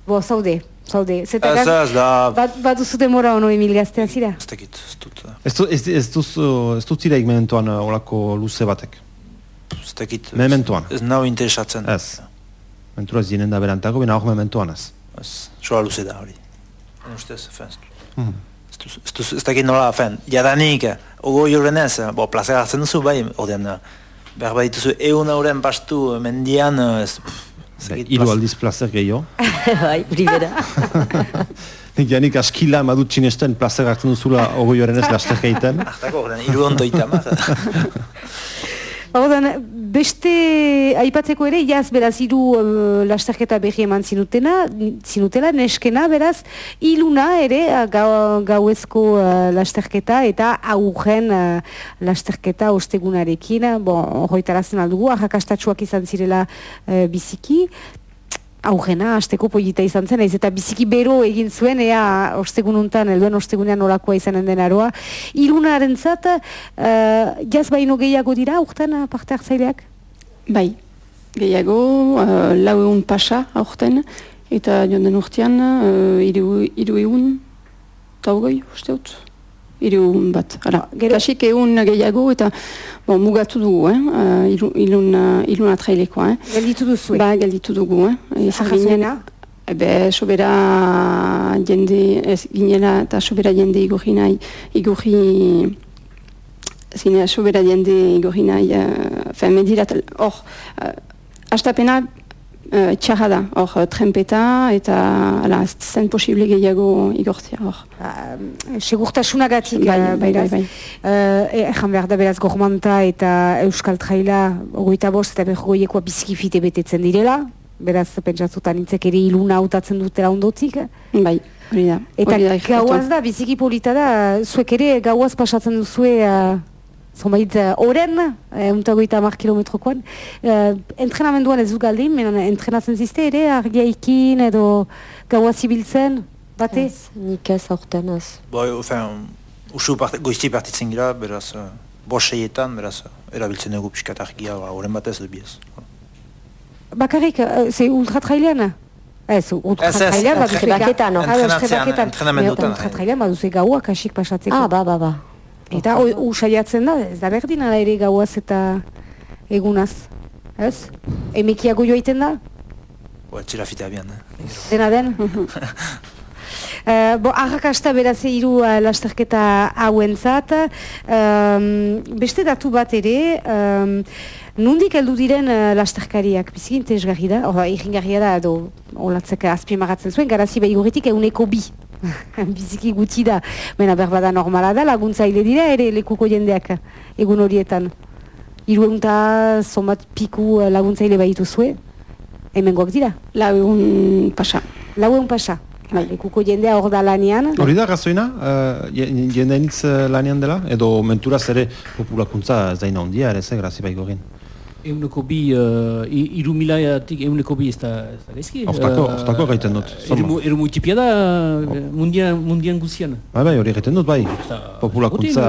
Bo. Zaude, zaude. Ez, Zetagaz, ez, da, bat, bat duzu demora ono Emil gaztea zira? ez dakit, ez dut, eh, Ez ez- ez duzu- ez dut zira mementoan eh, olako luze batek. ez dakit. ez- Mementoan. Ez nau interesatzen. Ez. Mentura ez dienen da berantago, baina hor mementoan ez. Ez, soa luze da hori. Ustez, fen, Mhm. ez duz- ez duz- ez dakit nola, fen, jadanik, eh, ogo joren ez, eh, bo, plazera hartzen duzu, bai, ordean, behar badituzu eun euren pastu mendian, ez, pff, ez Hiru aldiz plazer gehiago. bai, hori bera. Nik janik askila madut txinesten plazer hartzen duzula ogoi horren ez laster geiten. Hartako, ordean, hiru ondoita mar. Ordan, beste aipatzeko ere, jaz beraz hiru uh, lasterketa berri eman zinutena, zinutela, neskena beraz, iluna ere uh, gau, gauezko uh, lasterketa eta aurren uh, lasterketa ostegunarekin, bon, hoitarazten aldugu, arrakastatxuak izan zirela uh, biziki, aurrena, asteko polita izan zen, eta biziki bero egin zuen, ea ostegun untan, elduen ostegunean olakoa izanen den aroa. Ilunaren zat, uh, jaz baino gehiago dira, aurten parte hartzaileak? Bai, gehiago, uh, lau egun pasa aurten, eta joan den urtean, uh, iru, iru egun, eta hogei, uste dut. Iru bat, ara. Gero- Kasik egun gehiago eta bon, mugatu dugu, eh? Uh, iru, ilun, uh, ilun atrailekoa, eh? Gelditu duzu, Ba, gelditu dugu, eh? Arrazoena? Ebe, sobera jende, ez ginela eta sobera jende igorri nahi, igorri, ez ginela sobera jende igorri nahi, uh, fen, medirat, hor, uh, astapena uh, txarra da, hor, uh, trempeta eta, ala, zen posible gehiago igortzia, hor. Ah, segurtasunagatik, Bai, eh, bai, bai, bai. Eh, Ejan behar da beraz gormanta eta Euskal Traila ogoita bost eta bergoiekoa biziki fite betetzen direla. Beraz, pentsatzutan nintzek ere iluna hautatzen dutela ondotik. Bai, hori da. Eta hori da, gertatu. gauaz da, biziki polita da, zuek ere gauaz pasatzen duzue uh, zonbait uh, oren, euntagoita hamar kilometrokoan. Uh, entrenamenduan ez du galdin, menan entrenatzen zizte ere, argiaikin edo gauaz ibiltzen, bate? Ez, nik ez aurten ez. Bo, enfin, usu parte, goizti partitzen gira, beraz, uh, boseietan, beraz, uh, erabiltzen dugu pixkat argia, ba, oren batez du biez. Bakarrik, uh, ze ultratrailean? Ez, ultratrailean Ez, ez, baduzu entre- baketan, entrenatzean, entrenamendutan, Ultratrailean baduzu gaua kasik pasatzeko. Ah, ba, ba, ba. Eta hoi- usaiatzen da, ez da berdin ala ere gauaz eta egunaz. Ez? Emekiago joaiten da? Bo, etxera fitea bian, eh? Dena den? Uh, bo, arrakasta beraz hiru uh, lasterketa hauentzat. Um, beste datu bat ere, um, nundik heldu diren uh, lasterkariak, biziki interesgarri da, egingarria da, edo olatzek azpimagatzen zuen, garazi behigurritik euneko bi. biziki gutxi da, baina berbada normala da, laguntzaile dira ere lekuko jendeak egun horietan. Hiru egunta zonbat piku uh, laguntzaile baitu zue, hemengoak dira. Lau egun pasa. Lau egun pasa. Bai. Lekuko jendea hor da lanean. Hori da, gazoina, uh, jendenitz uh, lanean dela, edo menturaz ere populakuntza ez daina ondia, ere ze, grazi baigorin. Euneko bi, uh, i- iru milaiatik euneko bi ez da, ez da gaizki. Hortako- Eh, hortako gaiten dut. Erumu, erumu itipia da eh, mundian, mundian guzian. Bai, bai, hori egiten dut, bai. Populakuntza,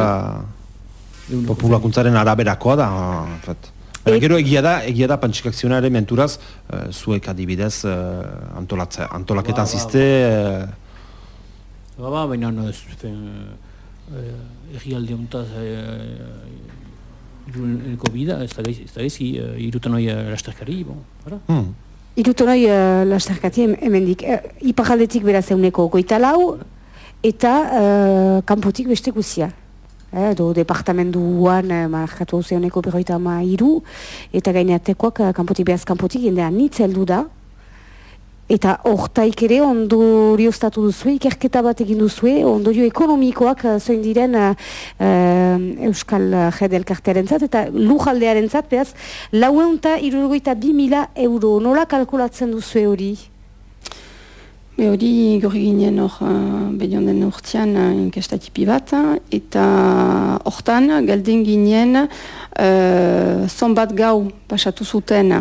populakuntzaren araberakoa da, en fet. Baina gero egia da, egia da pantxikakzionare menturaz, uh, zuek adibidez uh, antolatze, antolaketan Ba, ba, ziste, uh, Ba, ba, baina ez, eh, errialde hontaz eh, iruneko bida, ez da gaiz- ez da gaizki, eh, irutan hori eh, lasterkari, bon, ara. hmm. Irutonoi uh, lasterkati hemendik. Uh, Iparaldetik beraz euneko goita lau, eta uh, kanpotik beste guzia. Eh, do departamenduan uh, markatu hau zeuneko berroita ama iru, eta gaineatekoak uh, kanpotik beraz kanpotik jendean nitz heldu da. Eta hortaik ere ondorioztatu duzue, ikerketa bat egin duzue, ondorio ekonomikoak uh, zoin diren uh, Euskal Jede Elkartearen zat, eta lujaldearen zat, behaz, laueunta irurogeita bi mila euro, nola kalkulatzen duzue hori? Be hori gorri ginen hor uh, bedion den urtean uh, inkestatipi bat, eta hortan galden ginen uh, zonbat gau pasatu zuten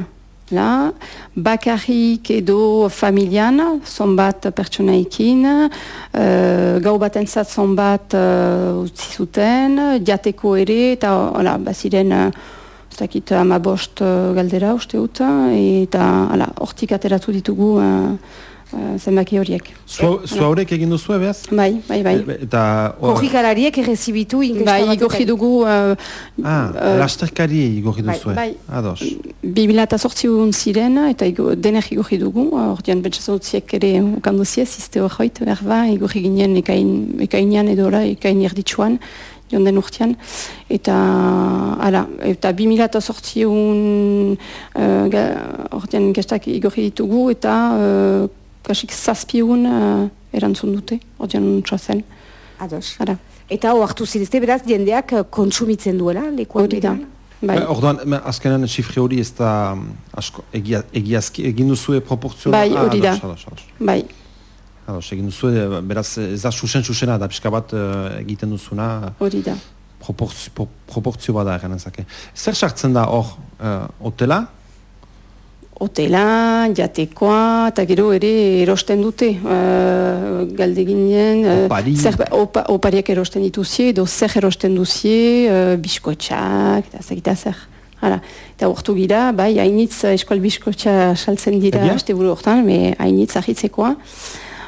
La, bakarrik edo familian, zonbat pertsonaikin, uh, gau batentzat zonbat uh, utzi zuten, jateko ere, eta hola, baziren uh, ez dakit amabost uh, galdera uste dut, eta hortik ateratu ditugu uh, zenbaki horiek. Zu haurek egin duzue, behaz? Bai, bai, bai. E- Eta... hor- Korrikalariek errezibitu inkesta Bai, batetan. igorri dugu uh, Ah, eh, lasterkari igorri bai, duzue. bai. Ados. 2008 ziren, eta igo, dener igorri dugu, hor dian bentsazotziek ere ukandu ziez, izte hor joit, berba, igorri ginen ekain, ekainean edo ora, ekain erditsuan, joan den urtean, eta, ala, eta 2008 hor dian inkestak igorri ditugu, eta uh, kasik zazpiun uh, erantzun dute, hor dian zen. Ados. Ara, Eta hartu zidezte, beraz, jendeak eh, kontsumitzen duela, lekuan hori da. Bai. Ba, Orduan, azkenan xifre hori ez da mm, asko, egia, egiazki, egin duzue proportzioa? Bai, hori da. Ados, ados, ados. Bai, Ados, egin duzue, beraz, ez da susen-susena, da pixka bat eh, egiten duzuna, hori da. proportzio, pro, proportzio bat da egan ezake. Zer sartzen da hor, eh, hotela? Hotela, jatekoa, eta gero ere erosten dute, uh, galde ginen, uh, Opari. zer, opa, opariak erosten dituzie, edo zer erosten duzie, uh, biskotxak, eta zegita zer. Hala, eta urtu gira, bai, hainitz uh, eskual biskotxa saltzen dira, Egia? este buru hortan, me hainitz ahitzekoa.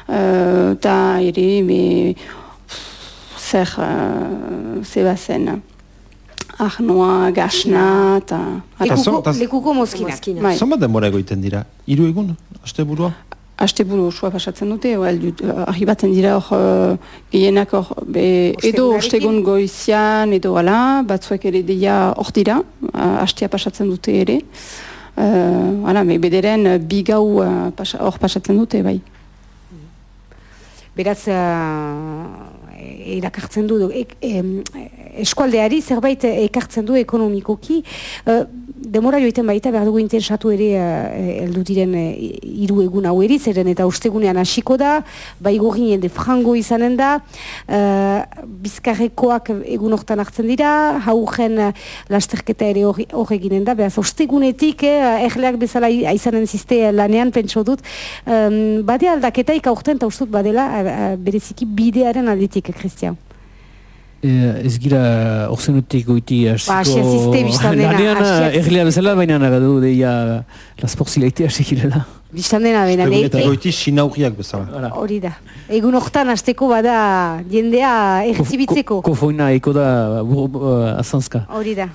Uh, eta ere, me, zer uh, zeba zen. Arnoa, gasna, eta... Lekuko, lekuko mozkinak. Mozkina. Bai. Zonbat denbora egoiten dira? Hiru egun? Aste burua? Aste buru osua pasatzen dute, arribatzen dira hor uh, gehienak hor, be, edo ostegun goizian, edo ala, batzuek ere deia hor dira, uh, astea pasatzen dute ere. Uh, ala, me bederen bi gau uh, hor pasatzen dute, bai. Beraz, uh, erakartzen du, ek, em, eskualdeari zerbait ekartzen du ekonomikoki. Uh, demora joiten baita behar dugu interesatu ere uh, eldu diren uh, hiru egun hau eri, zeren eta ustegunean hasiko da, bai gogin jende frango izanen da, bizkarrekoak egun hortan hartzen dira, haugen lasterketa ere hor eginen da, beraz, ostegunetik, eh, erleak bezala izanen ziste lanean pentso dut, um, bade aldaketaik aurten, eta ustut badela bereziki bidearen aldetik, Christian. E, ez gira orzenutik goiti Ba, hasia ziste biztan dena, Lanean ziste. erlea bezala, baina nagadu deia las porzilaite hasi girela. Bistan dena, bena, Eta e- goiti sinauriak bezala. Hori da. Egun hortan hasteko bada jendea erzibitzeko. Ko- Kofoina eko da uh, azanzka. Hori da.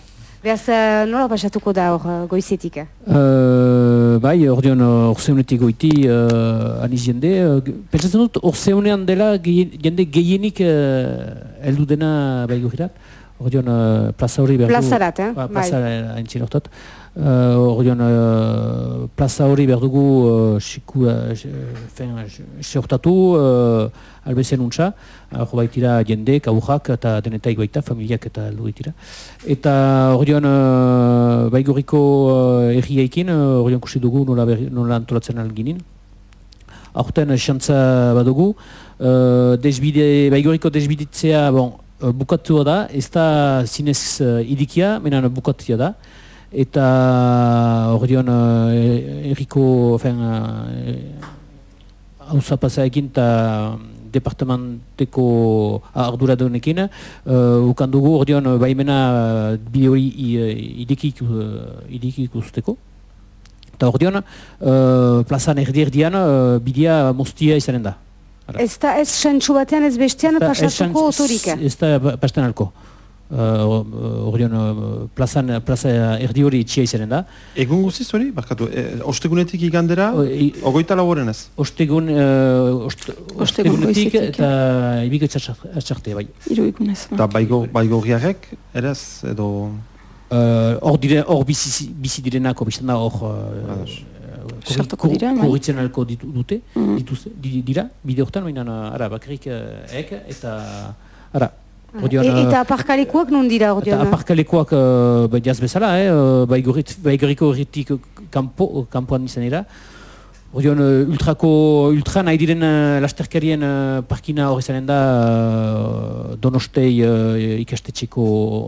Beraz, uh, nola pasatuko da hor uh, goizetik? eh? Uh, bai, ordeon orzeunetik goiti uh, aniz jende. Uh, pentsatzen dut, orzeunean dela gehien- jende gehienik uh, heldu dena bai gogirat. Ordeon uh, plaza hori behar du... Plazarat, eh? Ba, Bai. plaza haintzin hortat. Uh, ordeon uh, plaza hori behar dugu uh, siku, uh, seurtatu uh, albezen untza. Uh, baitira jende, kaujak eta denetaik baita, familiak eta baitira. Eta ordeon uh, baigoriko uh, erriaikin, uh, ordeon kusi dugu nola, berri- nola antolatzen alginin. Aurten xantza badugu, uh, desbide, baigoriko desbiditzea, bon, uh, bukatua da, ez da zinez uh, idikia, menan bukatua da. Eta ordeon uh, erriko, fen, uh, hauza pasa egin eta departamenteko arduradunekin, uh, ukan dugu ordeon uh, baimena uh, bi hori i- idikik, uh, idikik usteko. Eta ordeon, uh, plazan erdi erdian uh, bidea moztia izanen da. Ez da ez sentsu batean ez bestean pasatuko otorik. Ez da pa- pasten alko. Uh, ordeon, uh, plazan, plaza erdi hori itxia izanen da. Egun guziz hori, barkatu, e, ostegunetik igandera, ogoita laboren ez. Ostegun, uh, ost, ostegunetik eta ibiko txarte, bai. Hiru egunez. Eta baigo, baigorriarek, erez, edo... Uh, Hor dire, hor bizi, bizi direnako, biztan da hor... Uh. Sartuko dira, bai. Korritzen alko ditu, dute, Mm. dituzte, di, dira, bide hortan, baina ara, bakarrik uh, ek, eta... Ara, E, ordeon, uh, eta aparkalekuak non dira Eta ordeon? aparkalekoak uh, ba, jaz bezala, eh, uh, baigorit, baigoriko erritik kanpo, kanpoan izan dira. Ordeon, uh, ultrako, ultra nahi diren uh, lasterkarien uh, parkina hori zanen da uh, donostei uh, ikastetxeko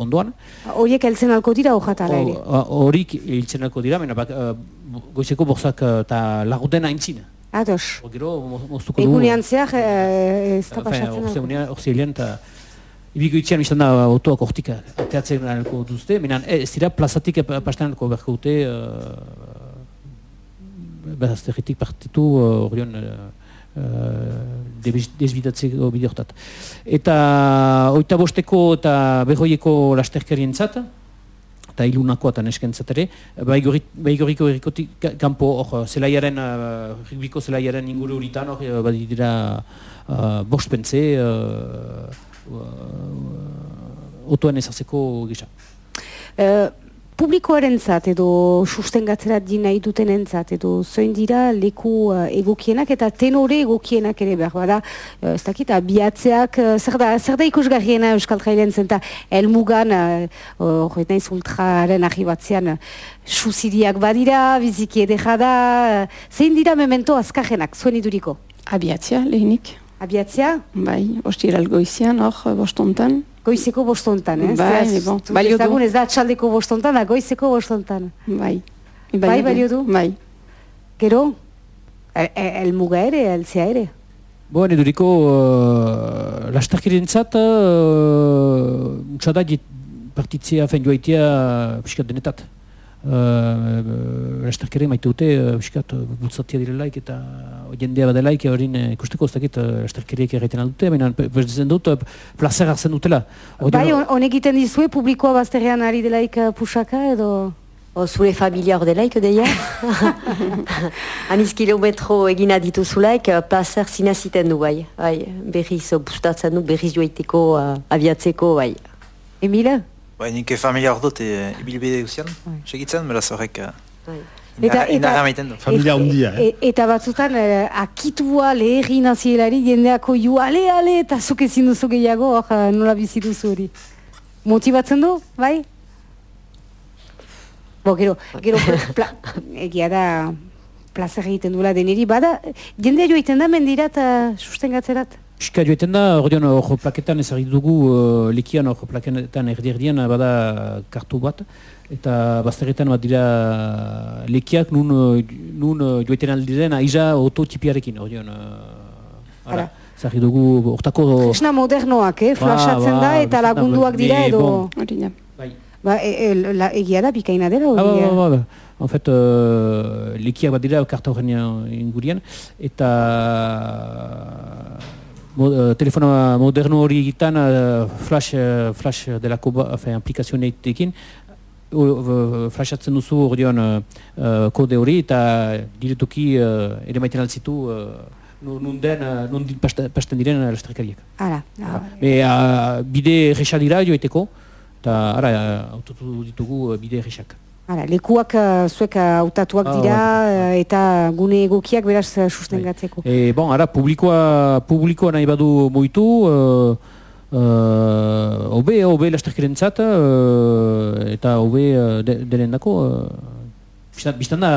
ondoan. Horiek heltzen alko dira hojatala ere. Ho- Horik hiltzenako dira, baina bak, uh, goizeko borzak uh, eta laguten aintzin. Ados. Hor gero, mo- moztuko dugu. Egunean zehar eh, ez da pasatzen. alko. Orzeunean, orzeunean, eta ibiko itxean izan da autoak hortik ateatzen alko duzte, minan ez dira plazatik pa- pasten alko beharko dute uh, berazterritik partitu uh, orion uh, uh, desbidatzeko bide. Eta oita bosteko eta behoieko lasterkarien zat, eta ilunako eta neskentzat ere, baigorriko errikotik ka- kanpo, hor, zelaiaren, uh, rigbiko zelaiaren inguru horitan, hor, badira uh, bost uh, uh, otoan ezartzeko gisa. Eh, publikoaren zat edo sustengatzera nahi duten entzat edo zoin dira leku eh, egokienak eta tenore egokienak ere behar bada eh, ez dakit abiatzeak eh, zer da, zer da ikusgarriena Euskal Trailen zen eta elmugan eh, hori naiz ultraren ahi batzean eh, susiriak badira, biziki edera da eh, zein dira memento azkajenak zuen iduriko Abiatzia, lehenik. Abiatzea Bai, ostiral goizian, hor, bostontan. goizeko bostontan, eh? Bai, Zehaz, bon, balio du. ez da atxaldeko bostontan, da goizeko bostontan. Bai. Bai, balio du? Bai. Gero, el, el muga ere, elzea ere. Boan eduriko uh, lastarkirien zat, uh, untsa da jet- partitzea fen joaitea piskat denetat. Uh, lasterkere maite dute, uh, biskat, uh, bultzatia direlaik eta jendea badelaik horin uh, ikusteko ez dakit uh, lasterkeriek egiten aldute, baina berdizen dut, uh, plazer hartzen dutela. Bai, honek egiten dizue, publikoa bazterrean ari delaik uh, pusaka edo... O, zure familia hor delaik, deia. Aniz kilometro egina dituzulaik, plazer zinaziten du, bai. bai. Berriz bustatzen du, berriz joaiteko, uh, abiatzeko, bai. Emile? Bai, nik familia hor dut, e, ibilbide guzian, segitzen, beraz horrek Bai. maiten du. Familia handia, eh? E, eta batzutan, eh, akitua leherri nazielari jendeako ju, ale, ale, eta zuk ezin duzu gehiago, hor, eh, nola bizi duzu hori. Motibatzen du, bai? Bo, gero, gero, pla, egia da, plazer egiten duela deneri, bada, jendea joiten da mendirat, uh, sustengatzerat? Piska joeten da, ordeon hor plaketan ezagit dugu, uh, likian hor plaketan erdi-erdian bada kartu bat, eta bazterretan bat dira lekiak nun, nun joeten aldiren aiza ototipiarekin, ordeon. Uh, ara, ezagit dugu, hortako... Esna modernoak, eh? flashatzen Ba, da, eta ba, lagunduak dira edo... bon. Bai. Ba, e, e, la, egia da, bikaina dela, Ah, ba, eh? ba, ba. En fait, uh, lekiak bat dira karta horren ingurien, eta mo, uh, telefona moderno hori egiten uh, flash, uh, flash delako aplikazionetekin, uh, flashatzen duzu hori uh, kode hori eta diretuki uh, ere maiten altzitu uh, nu- nun den, uh, nun din pasta- pasten diren lasterkariak. Hala, ah, Me, uh, bide erresa dira joiteko, eta ara, autotu ditugu bide erresak. Hala, lekuak uh, zuek uh, hautatuak Ah, dira bai. uh, eta gune egokiak beraz uh, sustengatzeko. E, bon, ara, publikoa, publikoa nahi badu moitu, uh, uh, obe, obe lasterkeren zat, uh, eta obe uh, de, deren dako, uh, biztan da,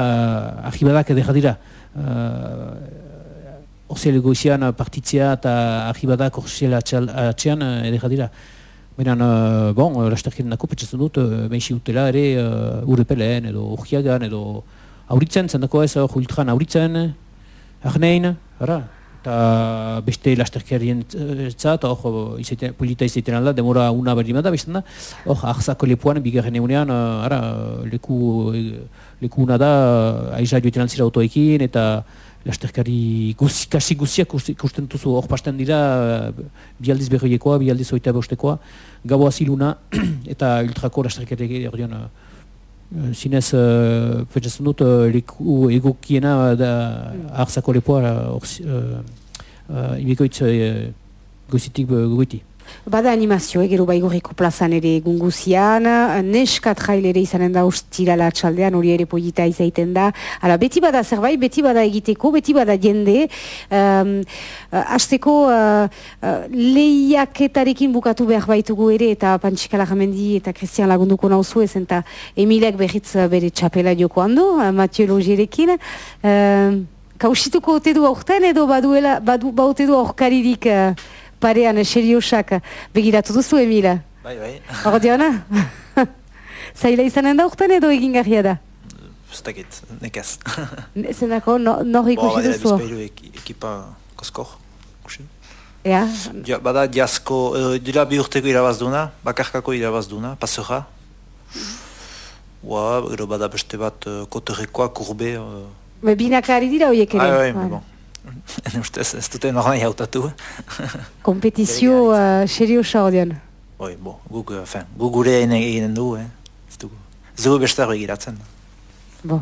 argibadak deja dira. Uh, Orziel goizian partitzea eta argibadak orziel atxean uh, edera dira. Baina, uh, bon, lasterkeren dako petxatzen dut, uh, meixi utela ere uh, urrepelen edo urgiagan edo auritzen, zendako ez, uh, ultran auritzen, Arnein, ara, eta beste lasterkerien zat, hor, polita izaiten alda, demora una berdi da, bestan da, hor, ahzako lepuan, bigarren egunean, eh, ara, leku, eh, leku una da, aiza joiten altzira autoekin, eta lasterkari guzi, kasi guziak ikusten duzu, hor pasten dira, eh, bi aldiz berroiekoa, bi aldiz oita bostekoa, gabo aziluna, eta ultrako lasterkari ordean, eh, Uh, zinez, uh, pentsatzen dut, uh, leku egokiena da arzako lepoa uh, uh, uh, imikoitz goizitik goiti. Bada animazio, eh, gero baigorreko plazan ere gunguzian, neskat jail ere izanen da ustirala txaldean, hori ere polita izaiten da. Hala, beti bada zerbait, beti bada egiteko, beti bada jende. Um, Azteko uh, uh, lehiaketarekin bukatu behar baitugu ere, eta Pantxikala Jamendi eta Christian lagunduko nauzu ez, eta Emilek berriz bere txapela joko hando, Mathieu Logierekin. Uh, kausituko ote du aurten edo baduela, badu, baute du aurkaririk uh, parean, seriosak, begiratu duzu, Emila? Bai, bai. Ordeana? Zaila izanen da urten edo egingarria da? Ez dakit, nekez. Ne- Zenako, no, nor ikusi badira duzu? bizpailu ek, ekipa koskor. ikusi. Ea, Ja, bada diazko, edo dira bi urteko irabazduna, bakarkako irabazduna, pasora. Ua, gero bada beste bat uh, kotorrekoa, kurbe. Uh, be binaka ari dira horiek ere. bai, Hala. bon. Ene ustez, ez dute nornai hautatu. Kompetizio uh, seriosa ordean. Oi, bo, guk, uh, fin, guk gure egin eginen du, eh? Ez dugu. Ez dugu beste hori giratzen. Bo,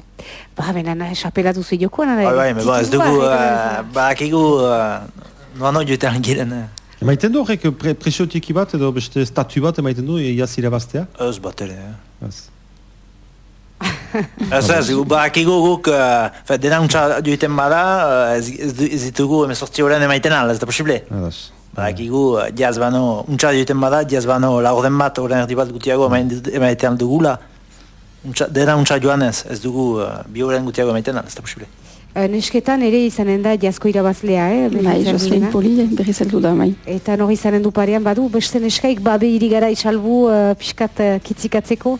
ba, benen, esapela duzu jokoan, ara? Bai, bai, me ba, ez dugu, uh, egiten badakigu, uh, noan hori joetan giren, eh? Emaiten du horrek pre presiotik bat edo beste statu bat emaiten du iaz irabaztea? Ez bat ere, eh? Ez. Ez ez, gu- badakigu guk, uh, fe, dena untsa joiten bada, uh, ez, ez, ez ditugu emezortzi horren emaiten al, ez da posible. Adas. Badakigu, uh, diaz bano, untsa joiten bada, diaz bano, la orden bat, horren erdi bat gutiago emaiten emaiten dugula. Untsa, dena untsa joan ez, ez dugu uh, bi horren gutiago emaiten al, ez da posible. Eh, Nesketan ere izanen da jazko irabazlea, eh? Bai, Jocelyn. Poli, berriz heldu da, bai. Eta nori izanen du parean badu, beste neskaik babe irigara isalbu uh, pixkat uh, kitzikatzeko.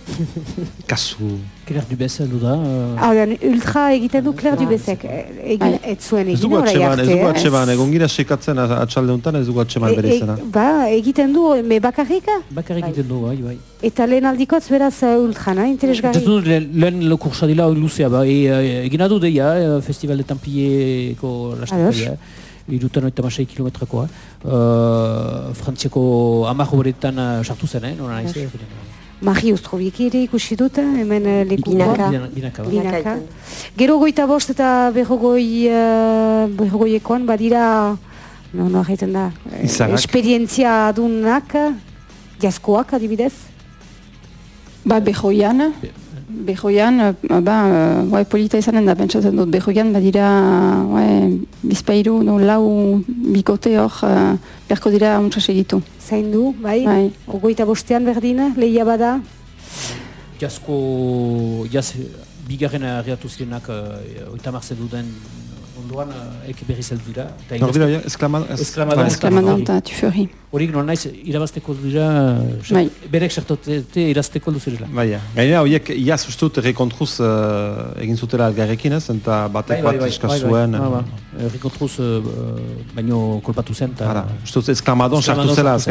Kasu. Claire Dubez, du da. Uh, Hau da, ultra egiten du Claire Dubezek. Egin, Bai. ez zuen egin dugu orai atxeman, ez arte. dugu eh? atxeman, egon gira sekatzen atxalde honetan ez dugu atxeman E- bere e- izena. Ba, egiten du, me bakarrika? bakarrik egiten du, bai, bai. Eta lehen aldikotz beraz uh, ultrana, interesgarri. Ez du, lehen lehen kursa dila luzea, ba, e, e, egin adu deia, e, Festival de Tampieko lastakoia, irutan oita masai kilometrakoa. Uh, Frantziako amak horretan uh, sartu zen, eh? Nora naiz, eh? Mari Ustrobiki ere ikusi dut, eh, hemen uh, lekukoa. Binaka. Binaka, binaka. Gero goita bost eta berrogoi, uh, berrogoiekoan badira, no, no, da, eh, Izarrak. esperientzia adunak, jaskoak adibidez. Ba, behoian, behoian, eh, ba, eh, bai, polita izanen da, pentsatzen dut, behoian, badira, bai, bizpairu, no, lau bikote hor, uh, beharko dira untsa segitu. Zain du, bai? Bai. Ogoita bostean berdin, lehia bada. Jasko, jaz, bigarren agertu zirenak, uh, oita marze duden ondoan, uh, eke berri zeldu dira. eta Nor dira, idazte- esklama- es- Esklamadon. bai, Esklamadon eta tuferi. Horik non naiz, irabazteko dira, Bai. berek sartote irazteko duzirela. Baina, gainera horiek iaz uste dut rekontruz uh, egin zutela algarrekin ez, eta batek bat eska zuen. Ba, ba. eh, Eh, Rikontruz, uh, baino kolpatu zen, uste dut esklamadon sartu zela.